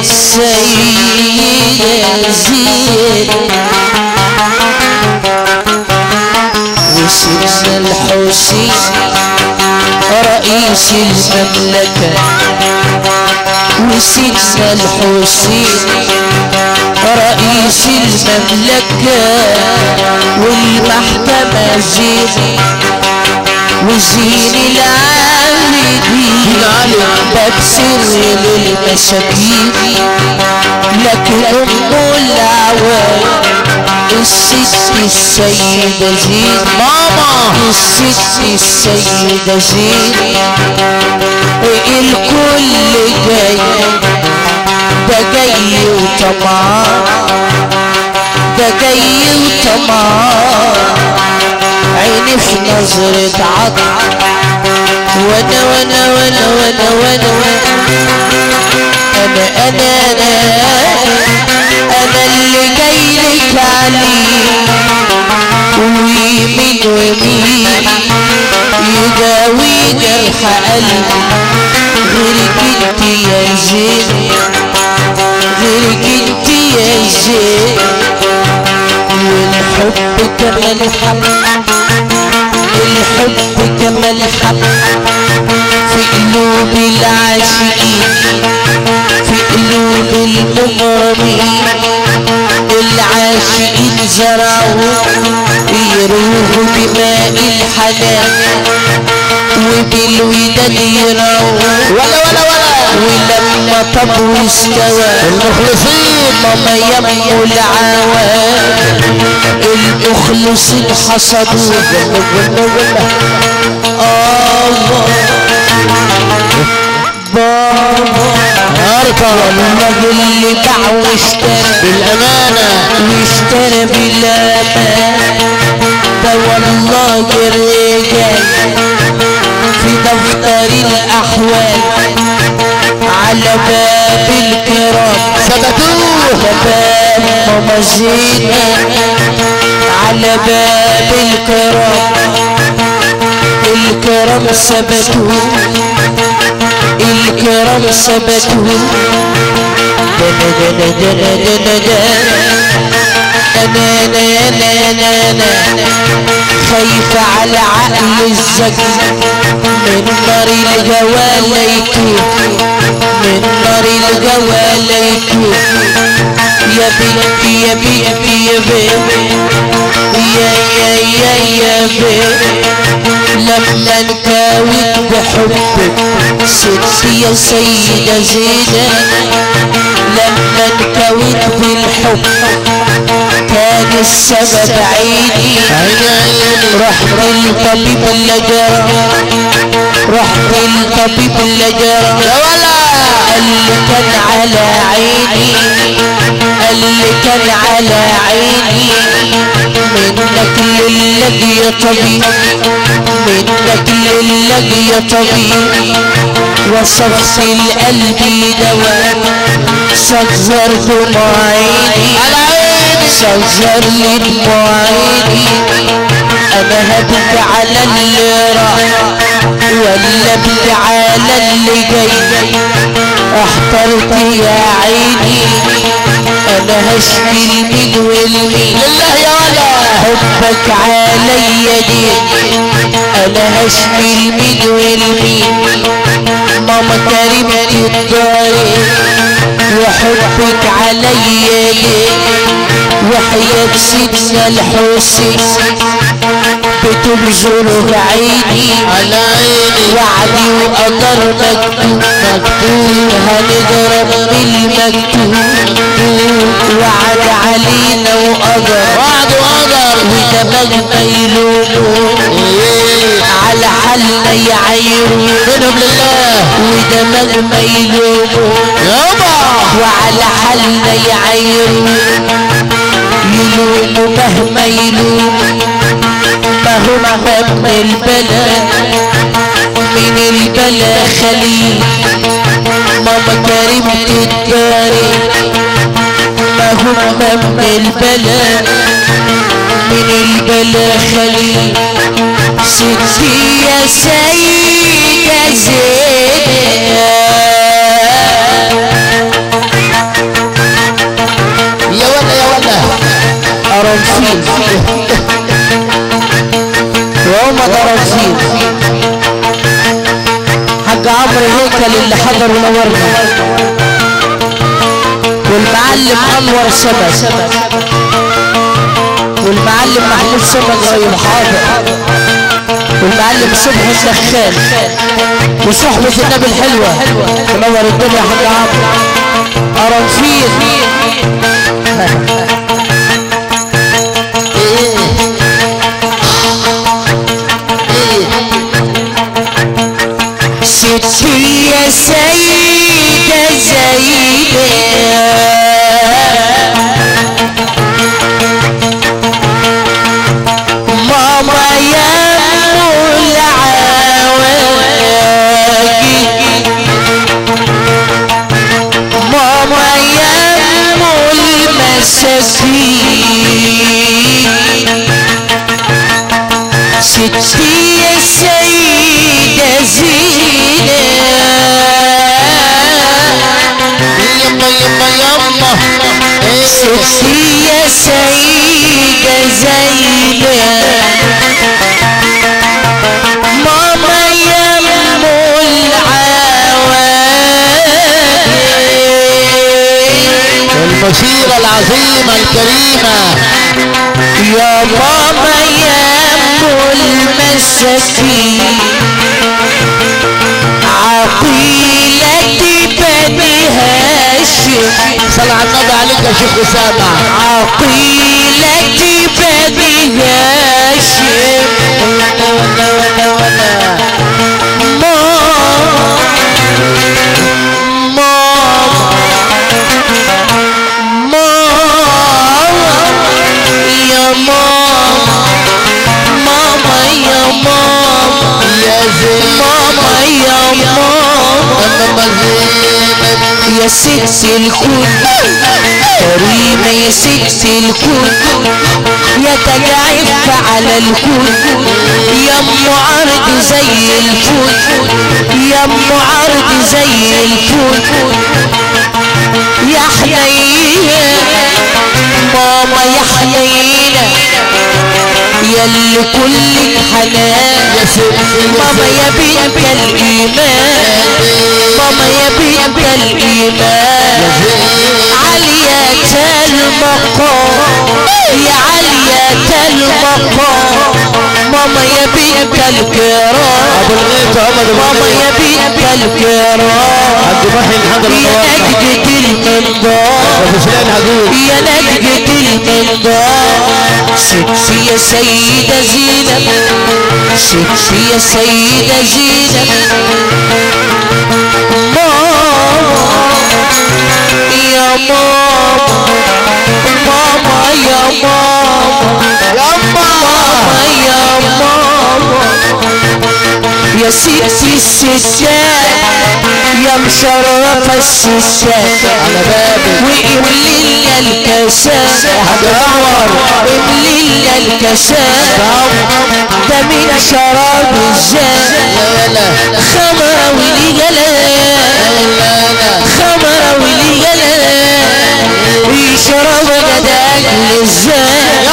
السيد زين وسيدنا الحسين رئيس المملكة وسيدنا الحسين رئيس المملكة والمحكمة زين وزين العابدين باب سر للمساكين لكن ام العوام الست السيدة زين ماما الست السيدة زين الكل جاي ده جاي وطمعان ده جاي وطمعان عيني في نظرة عطر وأنا وأنا وأنا وأنا وأنا أنا أنا أنا أنا اللي جاي لك عليه ويمين ويمين يداوي جرح قلبي غيرك انت يا زين غيرك انت يا زين والحب كما الحب الحب كما في قلوب العاشقين في قلوب المغرمين العاشقين زرعوا يروه بماء الحنان وبالوداد يروه ولا ولا ولا ولما طب واستوى المخلصين ماما يمو العوام المخلصين حصدوه بابا اركب الراجل اللي باع واشترى بالامانه واشترى بالامان ده والله الرجال في دفتر الاحوال على باب الكرام ثبتوه على باب ماما زينة على باب الكرام. الكرم ثبته الكرم ثبته خايف على عقل الزكي؟ من نار الهوى ليكي من نار الهوى ليكي يا بنتي يا بنتي يا بنتي. يا يا يا يا لما نكاوت بحبك ستي يا سيدة زينة لما نكاوت بالحب كان السبب عيني رحت للطبيب اللي جرى رحت للطبيب اللي جرى يا ولا قال لي كان على عيني قال لي كان على عيني. منك لله يا طبيب منك لله يا طبيب وصفت القلب دواء صغر دموع عيني صغر لي دموع أنا هبت على اللي راح ولا ابت على اللي جاي أحترت يا عيني أنا هشكي المين والمين لله يا ولا حبك عليا دين أنا هشكي المين والمين ماما كريمتي الضاري وحبك عليا دين وحياة سيدنا الحسين. بتبزر عيني على عيني. وعدي وقدر مكتوب. مكتوب هنضرب بالمكتوب. وعد علينا وقدر. وعد وقدر. ودماغ ما يلومه على حالنا يعيروا منهم لله ودماغ ما يلوموا يابا. وعلى حالنا يعيروا يلوموا مهما يلوموا ما هم من البلاء من البلاء خليل ماما كريمة الداري ما هم من البلاء من البلاء خليل ستي يا سيدة زينب. يا ولا يا ولا قرنفيل وهم قرنفيل حاج عمرو هيكل اللي حضر ونورنا والمعلم أنور سمك. والمعلم محمود سمك غير حاضر والمعلم صبحي الدخان. وصحبة النبي الحلوة. تنور الدنيا يا حاج عمرو قرنفيل يا سيدة زينب ستي يا سيدة زينب. ماما يا أم العوالي المشيرة العظيمة الكريمة يا ماما يا أم المساكين. عقيلتي النبي عليك يا شيخ أسامة عقيلتي هاشم يا ماما ماما يا ماما يا ماما يا ست الكل كريمة يا ست الكل يا تجعف على الكل يا أم عرض زي الفل يا أم عرض زي الفل يا حنينة ماما يا حنينة يا اللي كلك حنان. ماما يا بنت الإيمان. ماما يا بنت الإيمان. المقام. يا عالية المقام. ماما يا بنت الكرام. عمر ماما يا بنت الكرام. عبد المحي الحضر يا نجدة هجوم يا نجدة المنبار ستي يا سيدة زينب. ستي يا سيدة زينب. ماما ماما يا يا ماما يا على بابك وإملينا الكاسات هدور إملينا الكاسات ده من شراب الزاد خمرة ولي جلال خمرة ولي جلال يشرب جدال للزاد.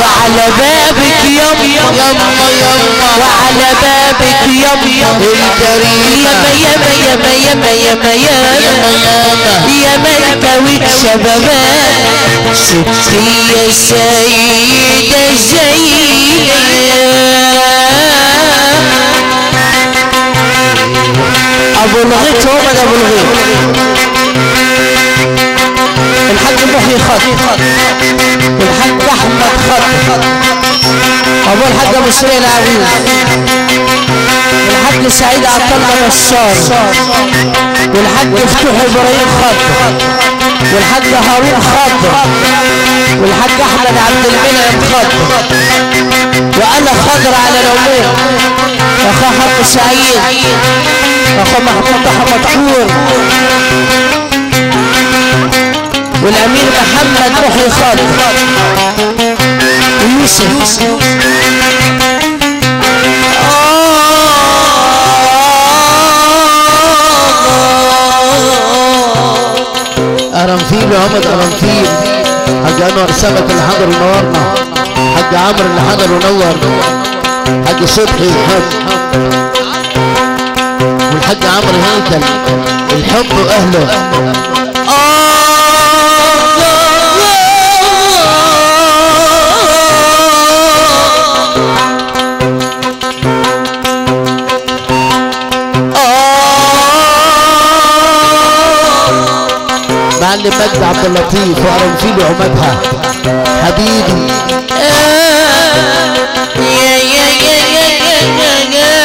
وعلى بابك يم يما يما وعلى بابك يم الكريمة يما يما يما يما يما يما يما يا ملكة شبابات ستي يا سيدة زينب أبو الغيط هو أبو الغيط الحاج محي خط والحاج احمد خط أبو الحاج أبو سريع العبيد والحاج سعيد الله بشار والحاج فتوح إبراهيم خضر والحاج هارون خضر والحاج أحمد عبد المنعم خضر وأنا خضر على العموم واخو حق سعيد واخو محمود أحمد كور والامير محمد محي خضر ويوسف قرنفيل وعمد قرنفيل حاج أنور سمك اللي حضر ونورنا. حاج عمرو اللي حضر ونور حاج صبحي الحب. والحاج عمرو هيكل. الحب وأهله. معلم مجدي عبد اللطيف وارنجيلي عمدها حبيبي يا يا يا يا يا يا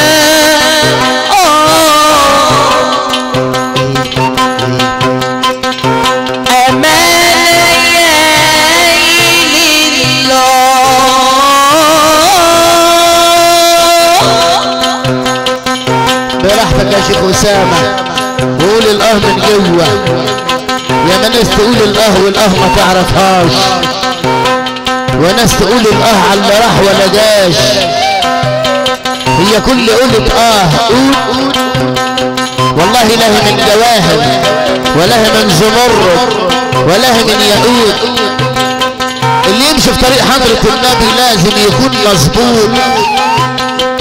يا شيخ اسامه قول الاه من جوه يا ناس تقول الأه والأه ما تعرفهاش. وناس تقول الأه على اللي راح ولا جاش. هي كل قولة آه. قول والله له من جواهر وله من زمرد وله من ياقوت اللي يمشي في طريق حضرة النبي لازم يكون مظبوط.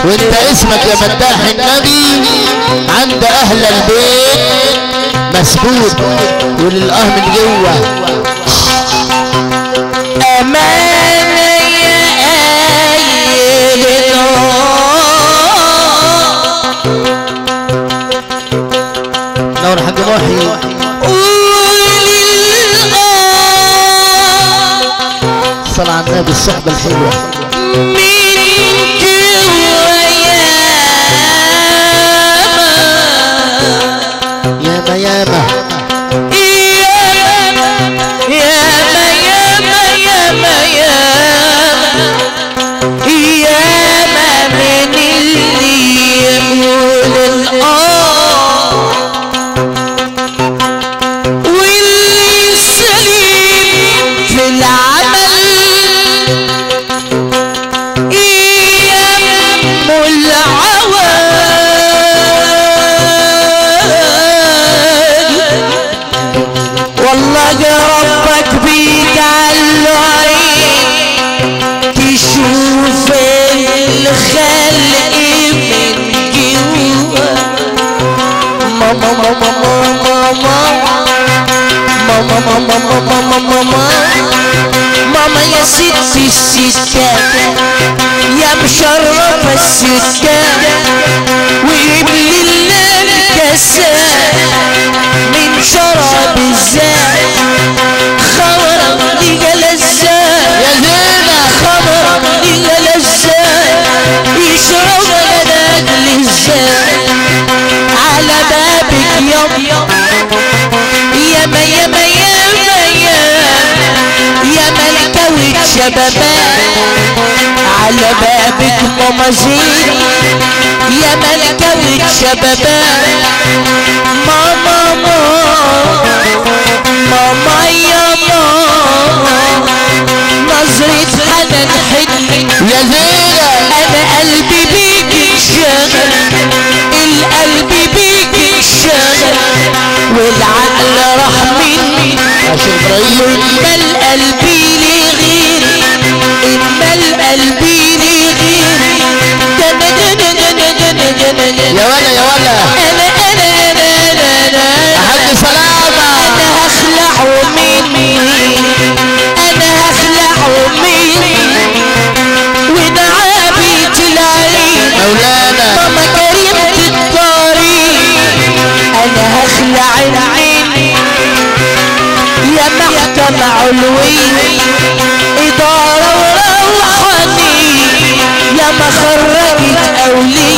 وانت اسمك يا مداح النبي عند أهل البيت. مسبوط وللاه من جوه. أمانة يا آيل نور حاج محي الصلاة على النبي الصحبة الحلوة. السكة يا مشرف السكة ويبلي الليل كسان من شراب الزاد خبرا لي لزان يا زينة خبرا لي لزان يشرب لنا للزان على بابك يوم. يا ما يا ما يا ما يا. ملكة وجه على بابك ماما زين يا ملكة شبابات ماما ماما ماما يا ماما. نظرة حنان حني يا زينة أنا قلبي بيك انشغل القلب بيك انشغل والعقل راح مني. اما القلب لي غيري. اما القلب يا ولا يا ولا. أنا أنا أنا أنا أنا حد سلامة أنا هخلع مني. أنا هخلع مني ودعابي تلاقي مولانا ماما كريمة الطريق أنا هخلع عيني يا محكمة علوي. إدارة وروحني يا مخرجة أولي.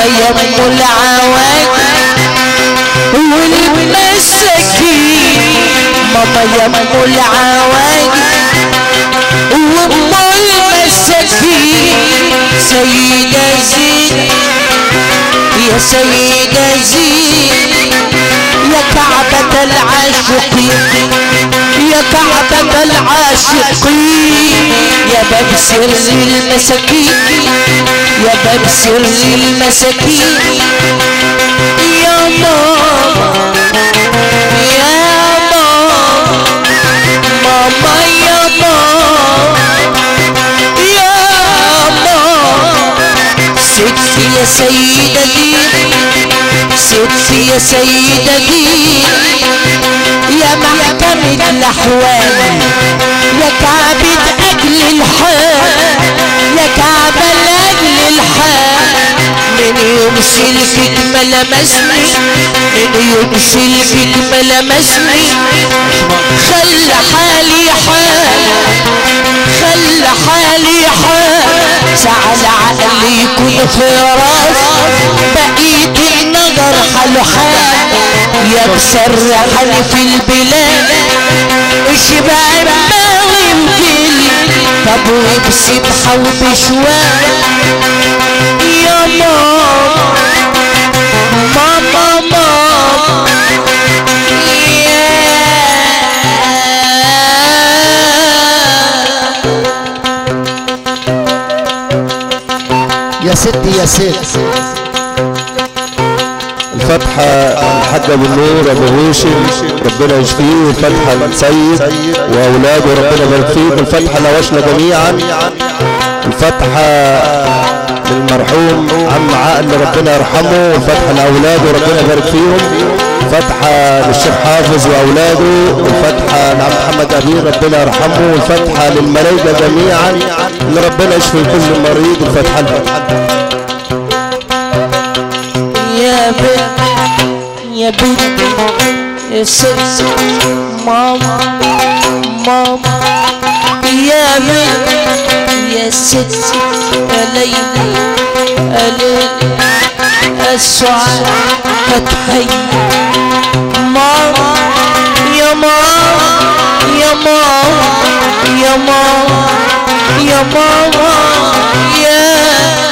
ماما يم العواج والمساكين ماما يم العواج وام المساكين سيدة زين. يا سيدة زين. يا كعبة العاشقين يا كعبة العاشقين. يا باب سر المساكين يا باب سر المساكين. يا ماما يا ماما ماما يا ماما يا ماما. ستي يا سيدتي ستي يا سيدتي. يا معتمد الأحوال يا كعبة أجل الحال يا كعبة لاجل الحال. من يوم سلكك ما لمسني من يوم سلكك ما لمسني. خلى حالي حال خلى حالي حال. سعى عقلي يكون في راس بقيت النظر حاله حال يا مسرحني في البلاد. اشبع الماوي وجيلي طب وبسبحة وبشوال يا ماما ماما ماما. يا ستي يا ست. الفتحة الحاج أبو النور أبو هوشم. ربنا يشفيه والفتحة للسيد وأولاده ربنا يبارك فيكم الفتحة لوشنا جميعا. الفتحة للمرحوم عم عقل ربنا يرحمه والفتحة لأولاده ربنا يبارك فيهم فتحة للشيخ حافظ وأولاده والفتحة لعم محمد أمين ربنا يرحمه. والفتحة للملايكة جميعا. اللي ربنا يشفي كل مريض الفتحة الفتحة. يا بنت يا بنت يا ست ماما ماما يا بنت يا ست يا ليلى السعاد فتحي ماما يا ماما يا ماما يا ماما يا ماما يا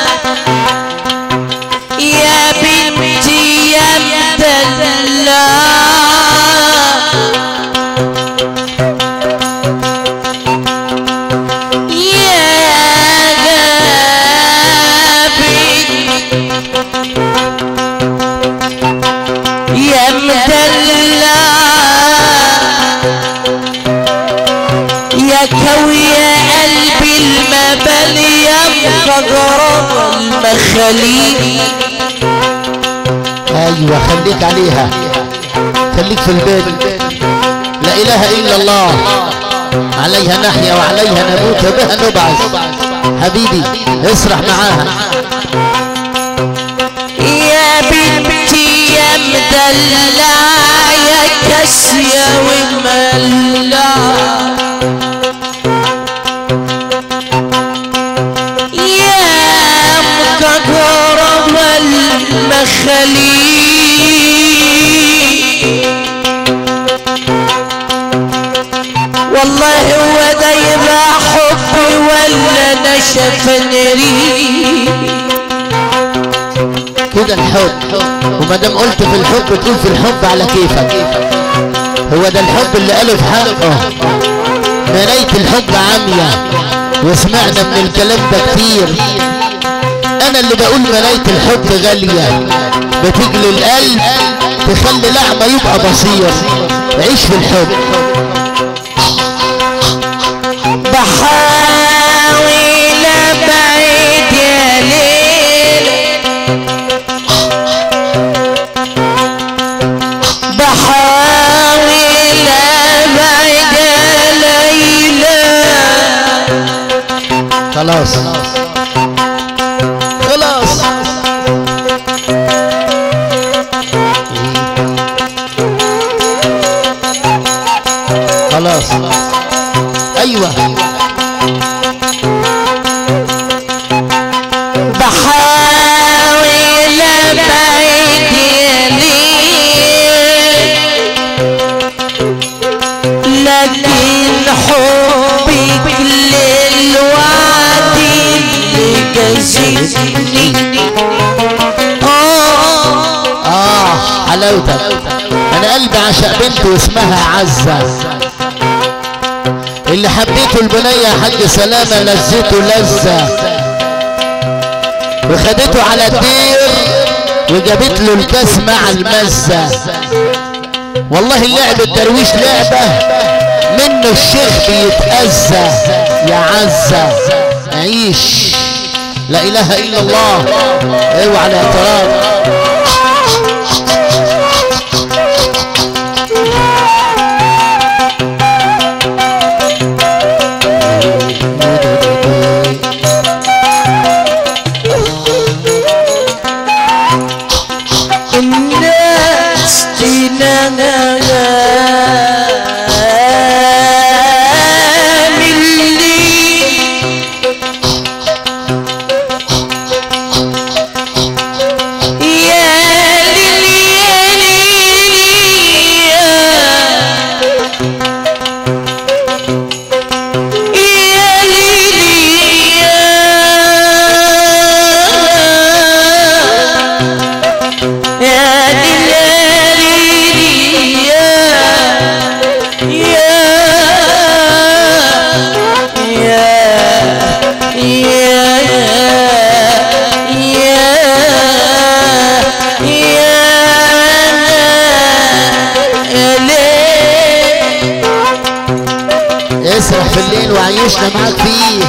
المخاليق أيوه خليك عليها. خليك في البيت. لا إله إلا الله. عليها نحيا وعليها نموت وبها نبعث. حبيبي اسرح معاها. يا بنتي يا مدلع يا كاسية وملع والمخاليق والله هو يبقى حبي ولا نشف نريد كده الحب. وما دام قلت في الحب تقول في الحب على كيفك. هو ده الحب اللي قاله في حقه مراية الحب عامية وسمعنا من الكلام ده كتير. أنا اللي بقول مراية الحب غالية. بتجلي القلب تخلي الاعمى يبقى بصير. عيش في الحب. بحاول أبعد يا ليل. بحاول أبعد يا ليلى. خلاص. حلاوتك أنا قلبي عشق بنت واسمها عزة. اللي حبيته البنية يا سلامة لذته لذة. وخدته على الدير وجابت له الكاس مع المزة. والله اللعب الدرويش لعبة منه الشيخ بيتأذى يا عزة. عيش. لا إله إلا الله. اوعى الاعتراض وعيشنا معاك فيه.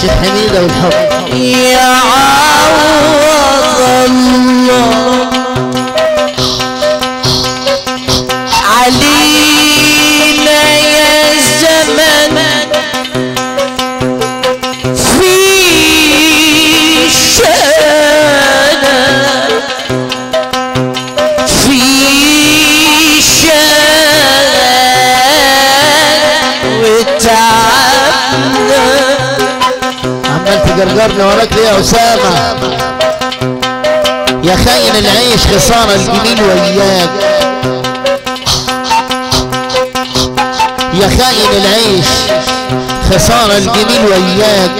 شيخ حميدة والحب. يا عوض الله عمال تجرجرنا وراك ليه يا أسامة. يا خاين العيش خسارة الجميل وياك يا خاين العيش خسارة الجميل وياك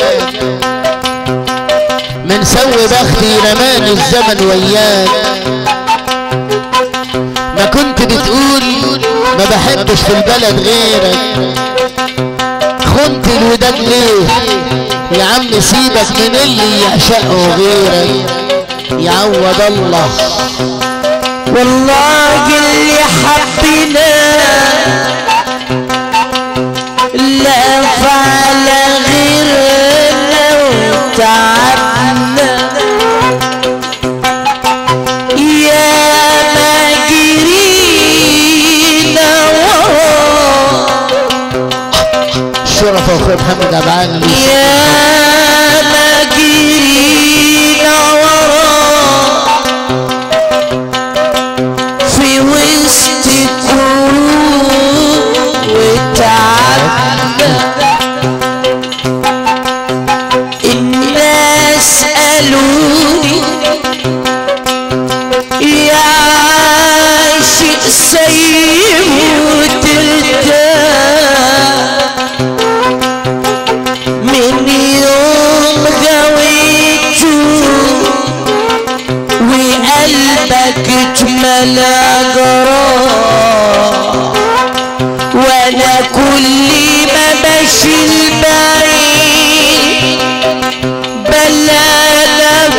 من سوي بختي رماني الزمن وياك ما كنت بتقول ما بحبش في البلد غيرك. خنت الوداد ليه؟ يا عم سيبك من اللي يعشقه غيرك. يعوض الله. والله اللي حبنا لا فعل الشرف اخويا محمد عبد العال يا جراح وأنا كل ما ماشي البعيد بلغ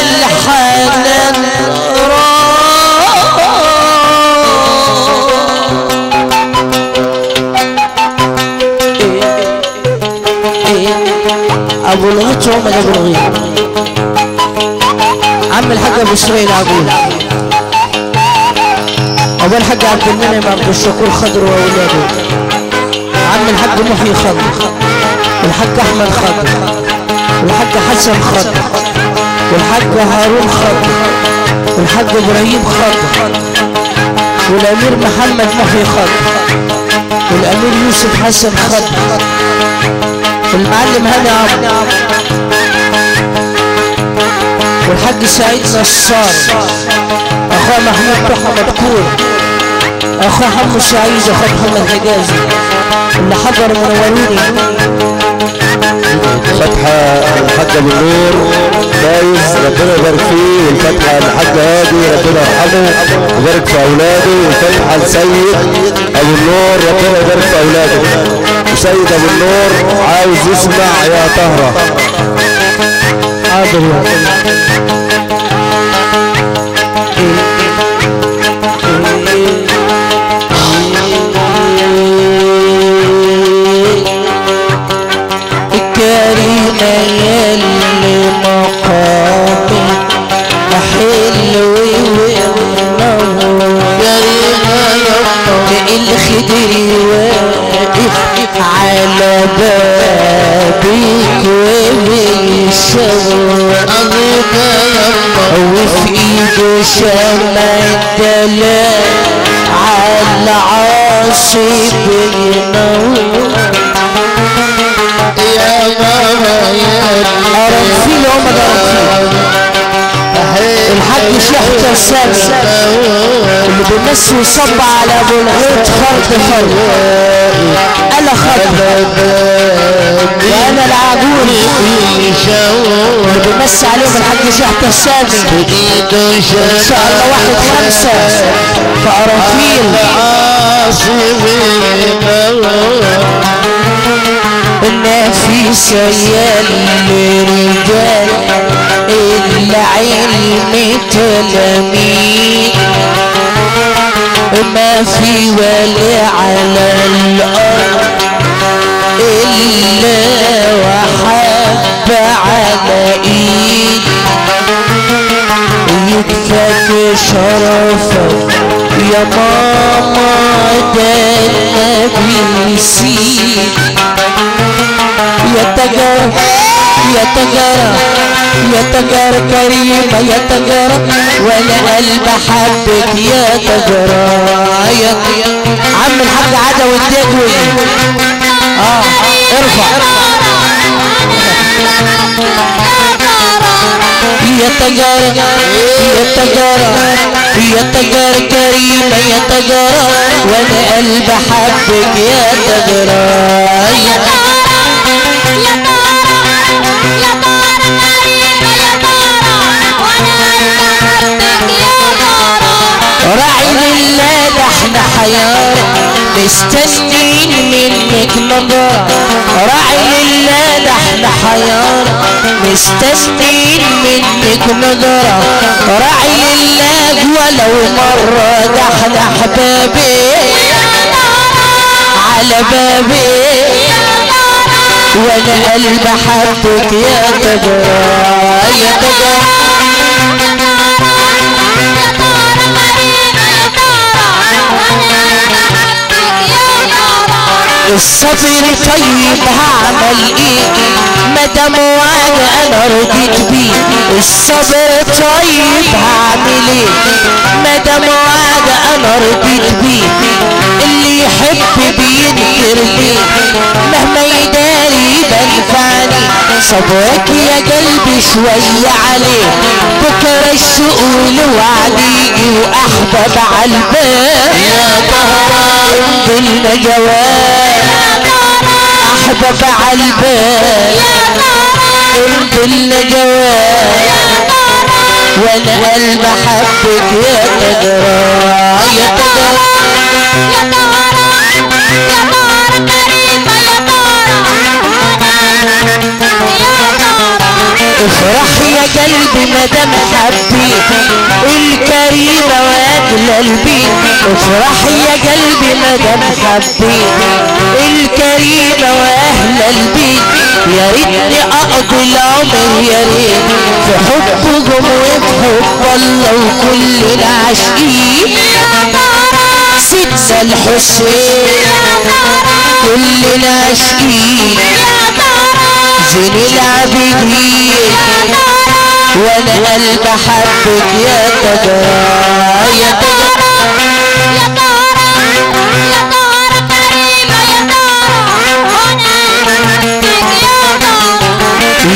الحنان راح. أبو الغيط محمد أبو الغيط. عم الحاج أبو اسماعيل عقول. ابو الحاج عبد المنعم عبد الشكور خضر وأولاده. عم الحاج محيي خضر. والحاج أحمد خضر. والحاج حسن خضر. والحاج هارون خضر. والحاج إبراهيم خضر. والأمير محمد محيي خضر. والأمير يوسف حسن خضر. والمعلم هاني عمرو والحاج سعيد نصار. اخويا محمود طه مدكور اخويا حمو سعيد اخويا محمد حجازي اللي حضر منوروني فتحة الحاج ابو النور فايز ربنا يبارك فيه. والفتحة للحاج هادي ربنا يرحمه ويبارك في أولاده. والفتحة لسيد أبو النور ربنا يبارك في أولاده. وسيد أبو النور عاوز يسمع يا طهرة. حاضر يا على بابك وبيشوق وفي ايده شمع الدلال على عاصي بينور يا ماما يا قرنفيل هم قرنفيل الحاج شيخ كسامي اللي بيمس ويصب على أبو العود فرد فرد أنا خضر وأنا العجول. اللي بيمس عليهم الحاج شيخ كسامي إن شاء الله واحد خمسة. في قرنفيل النفيسة يلي رجال العلم تلاميذ ما في ولا على الأرض إلا وحب على إيد يكفك شرفك يا ماما ده النبي يسيب يا تجار يا تجارة يا تجارة كريمة يا تجارة وأنا قلب حبك يا تجارة يا عم الحاج عدوي الدجوي آه ارفع. يا تجارة يا تجارة يا تجارة كريمة يا تجارة وأنا قلب حبك يا تجارة راعي لله ده إحنا حيار. مستنين منك نظرة. راعي لله ده إحنا حيار. مستنين منك نظرة. راعي لله ولو مرة ده إحنا أحبابي. على بابي. وأنا قلب حبك يا تجرى. يا تجرى. الصبر طيب هعمل إيه مدام وعد أنا رضيت بيه الصبر طيب هعمل إيه مدام وعد أنا رضيت بيه اللي يحب بينكر ليه مهما يداري بنفعني صبرك يا قلبي شوية عليه. بكرة الشوق والوعد يجي واحبب عالباب يا طهران. قلنا جواب. احبب عالباب قلنا جواب. وأنا قلب حبك يا تجرى. يا تجرى افرح يا قلبي مدام حبيت الكريمة واجل البيت افرح يا قلبي مدام حبيت الكريمة وأهل البيت يا ريتني اقضي العمر يا ريت. في حبكم وفي حب الله وكل العاشقين. سيدنا الحسين. كل العاشقين زين العابدين وأنا قلب حبك يا تجرى يا تجرى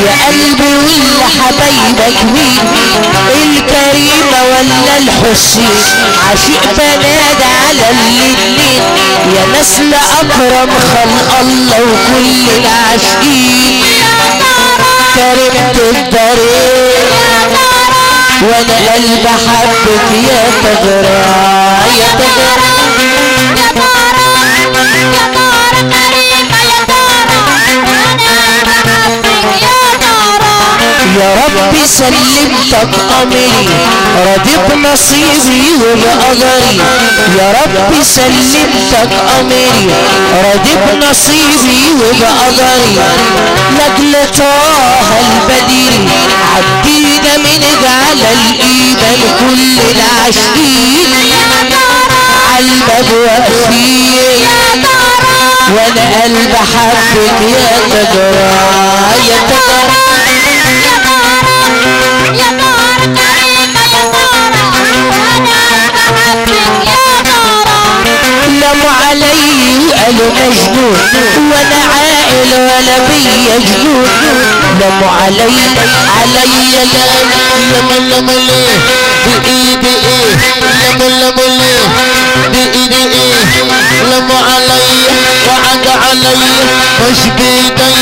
يا قلبي واللي حبايبك مين الكريمة ولا الحسين. عشيق بنادى على الاتنين يا نسل أكرم خلق الله وكل العاشقين. كريمة الطريق وأنا قلب حبك يا تغرى. يا تغرى يا ربي سلمتك امري رضي بنصيبي وبقدري يا ربي سلمتك امري رضي بنصيبي وبقدري لاجل طه البديل عدينا من على الايمان كل العاشقين عالباب واقفين وأنا قلب حبك يا تجرى يا تجرى مجنون وأنا عاقل ولا بيا جنون لموا علي علي لما ليه بايدي إيه لما ليه بايدي إيه لموا علي. وعد علي. مش بايدي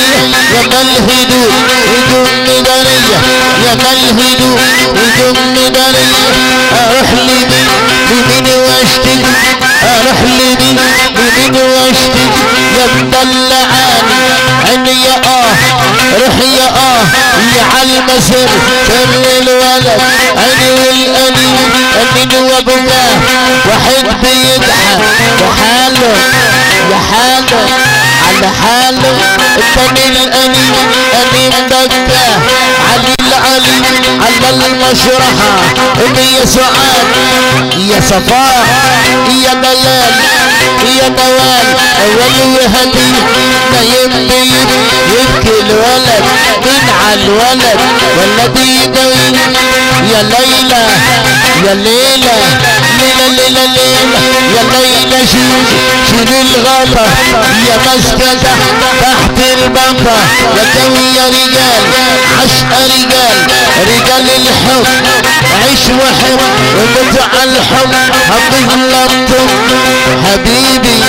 يا الهدوء هدوم مدارية يا الهدوء هدوم مدارية أروح لي بمين واشتكي بمين واشتكي يا مدلعاني عيني يا آه روح يا آه يا عالمسر سر الولد عيني والانين انين وابواه واحد بيضحك وحاله يا حاله على حاله الثاني الانين انين بكاه علي العلي على المشرحة يا سعاد يا صفاء يا دلال يا دوال. اول وهدي نايم بيت يبكي الولد من الولد. ولد يدوي يا ليلى يا ليلى ليلى ليلى ليلى. يا ليلى شيل شيل الغطا يا مسكة تحت البنطة يا كوي يا رجال عشق رجال. رجال الحب عيش وحب ومتع الحب. هتظلمتم حبيبي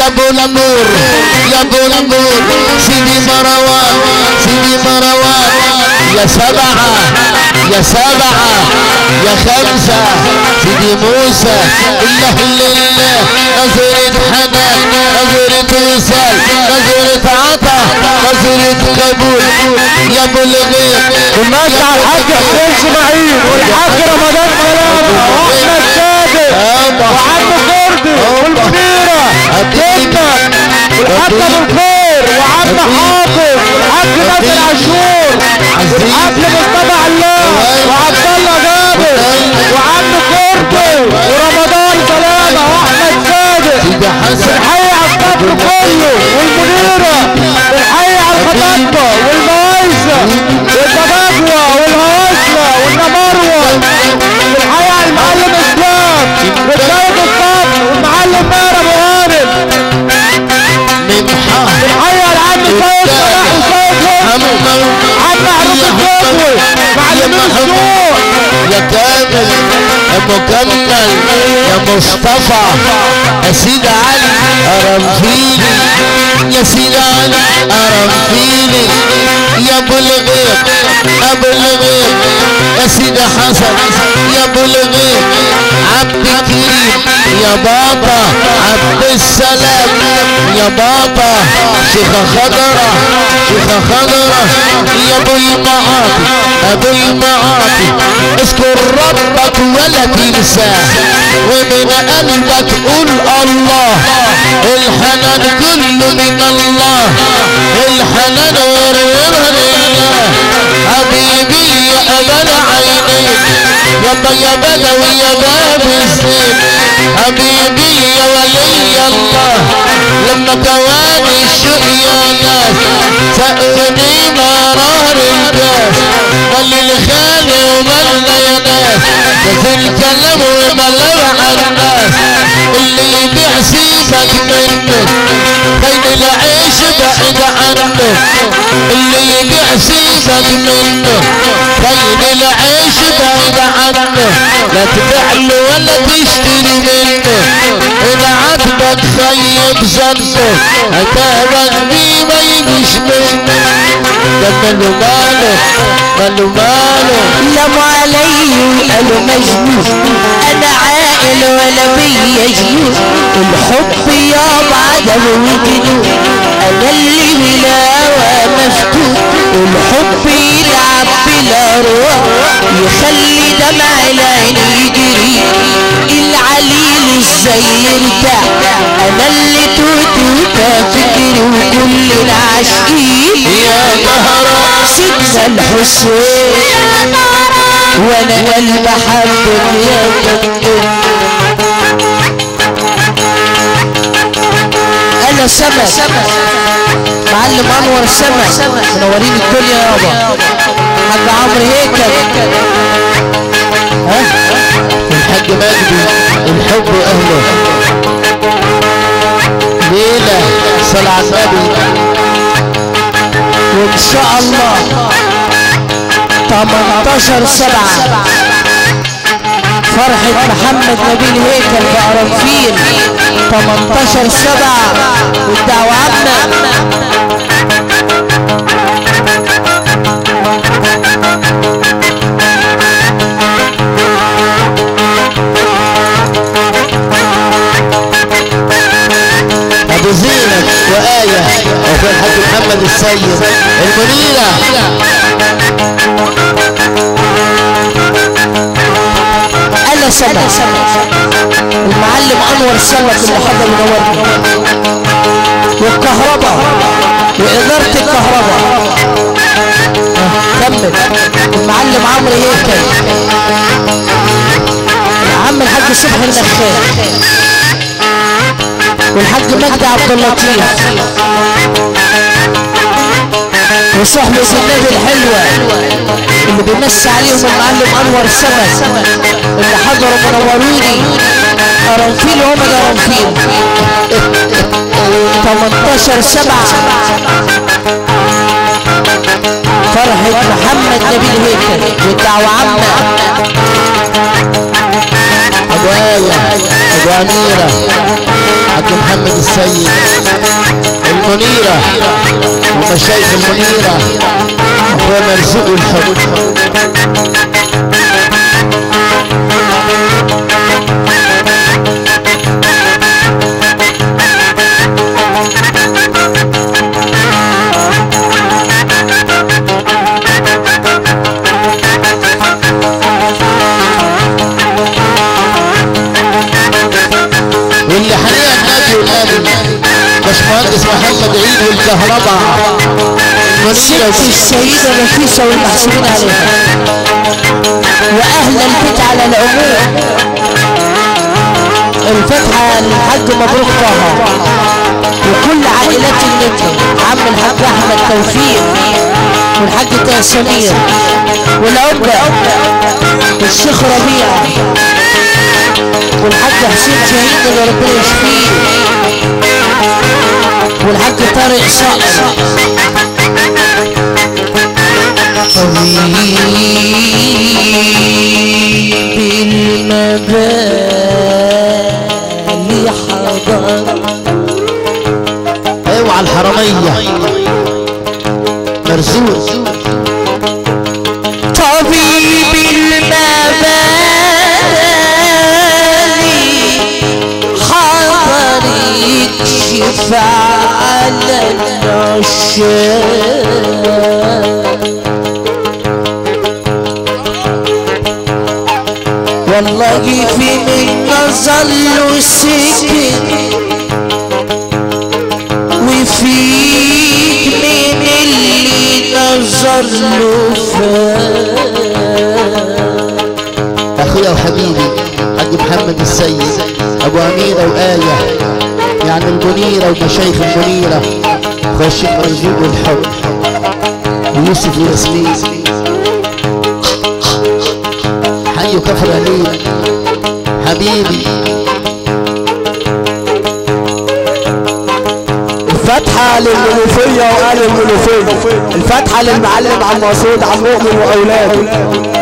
يا ابو النور يا ابو النور سيدي مروان سيدي مروان يا سبعة يا سبعة. يا خمسة. سيدي موسى. الله. لله نظرة حنان نظرة وصال نظرة عطا نظرة قبول يا ابو الغيب والناس على الحاج حسين إسماعيل. والحاج رمضان سلامة واحمد سادس وعم كردي والمديرة. جنة والحاج أبو الخير. وعم حافظ. والحاج ناصر عاشور. والحاج مصطفى علام. وعبد الله جابر. وعم كردي ورمضان سلامة واحمد سادس سيدي حسن. الحي على الصف كله. والمديرة. والموايسة والتباقوة والهواسلة والنمروة الحي على المعلم إسلام والسيد الصف والمعلم ماهر أبو على العم سيد صلاح عم معروف يا كامل يا مكمل يا مصطفى يا سيد علي أرمفيني يا سيد علي أرمفيني يا أبو الغيب أبو الغيب يا سيد حسن يا أبو الغيب عبد كريم يا بابا عبد السلام. يا بابا شيخة خضرة شيخة خضرة يا ابو المعاطي ابو المعاطي اذكر ربك ولا تنساه ومن قلبك قول الله. الحنان كله من الله. الحنان ورورها لله حبيبي عينيك يابا يا بدوي يا باب الزين حبيبي يا ولي الله. لما كواني الشوق يا ناس سألني مرار الكاس قال الخالي وملنا يا ناس بس الكلام وملوع الناس. اللي سيبك منه خير العيش بعد عنه اللي يبيع سيبك منه خير العيش بعد عنه لا تبيع له ولا تشتري منه. إذا عجبك طيب ظنه هتابك بيه ما يجيش منه. ده ماله ماله ماله. ماله علي وقالوا مجنون أنا عاقل ولا بيا جنون الحب يابا عدم وجنون أنا اللي بلاوى مفتون الحب يلعب بالارواح يخلي دمع العين يجري العليل إزاي يرتاح أنا اللي توت وتفكري وكل العاشقين يا زهرة سيدنا الحسين وأنا قلب حبك يا كابتن أنا سمك معلم أنور سمك منورين الدنيا يابا. حاج عمرو هيكل. ها؟ الحاج مجدي الحب أهله. ليلة صلى على النبي. وإن شاء الله. 18 سبعة. فرحة محمد نبيل هيكل بقرنفيل 18 سبعة. والدعوة عامة. أبو زينب وآية وفي الحاج محمد السيد المنيرة. سمك المعلم أنور سمك اللي حضر منورنا والكهرباء. واداره الكهرباء. آه، كمل. المعلم عمرو هيكل. عم الحاج صبحي النخال والحاج مجدي عبد اللطيف وصحبة النبي الحلوة اللي بيمسي عليهم المعلم أنور سمك اللي حضروا منوروني. قرنفيل وهم قرنفيل 18 سبعة. فرحة محمد نبيل هيكل والدعوة عامة. أبو آية أبو أميرة حاج محمد السيد. المنيرة ومشايخ المنيرة اخويا مرزوق الحب. عيد والكهرباء ست السيدة نفيسة والمحسوبين عليها وأهل البيت على العموم الفتحة للحاج مبروك طه وكل عائلات النجم عم الحاج أحمد توفيق والحاج طه سمير والعمدة والشيخ ربيع والحاج حسين شهيد اللي ربنا يشفيه والحاج طارق صقر طبيب المبالي حضر اوعى الحرامية. مرزوق. طبيب المبالي حضر يكشف والله في من ظل سكن وفيك من اللي نظر له اخويا وحبيبي حاج محمد السيد. أبو اميرة وآية. يعني المنيرة ومشايخ المنيرة. اخويا الشيخ مرزوق والحب ويوسف وياسمين حي كفر عليم حبيبي. الفتحة للمنوفية وآل المنوفية الفتحة للمعلم عم مسعود عم مؤمن وأولاده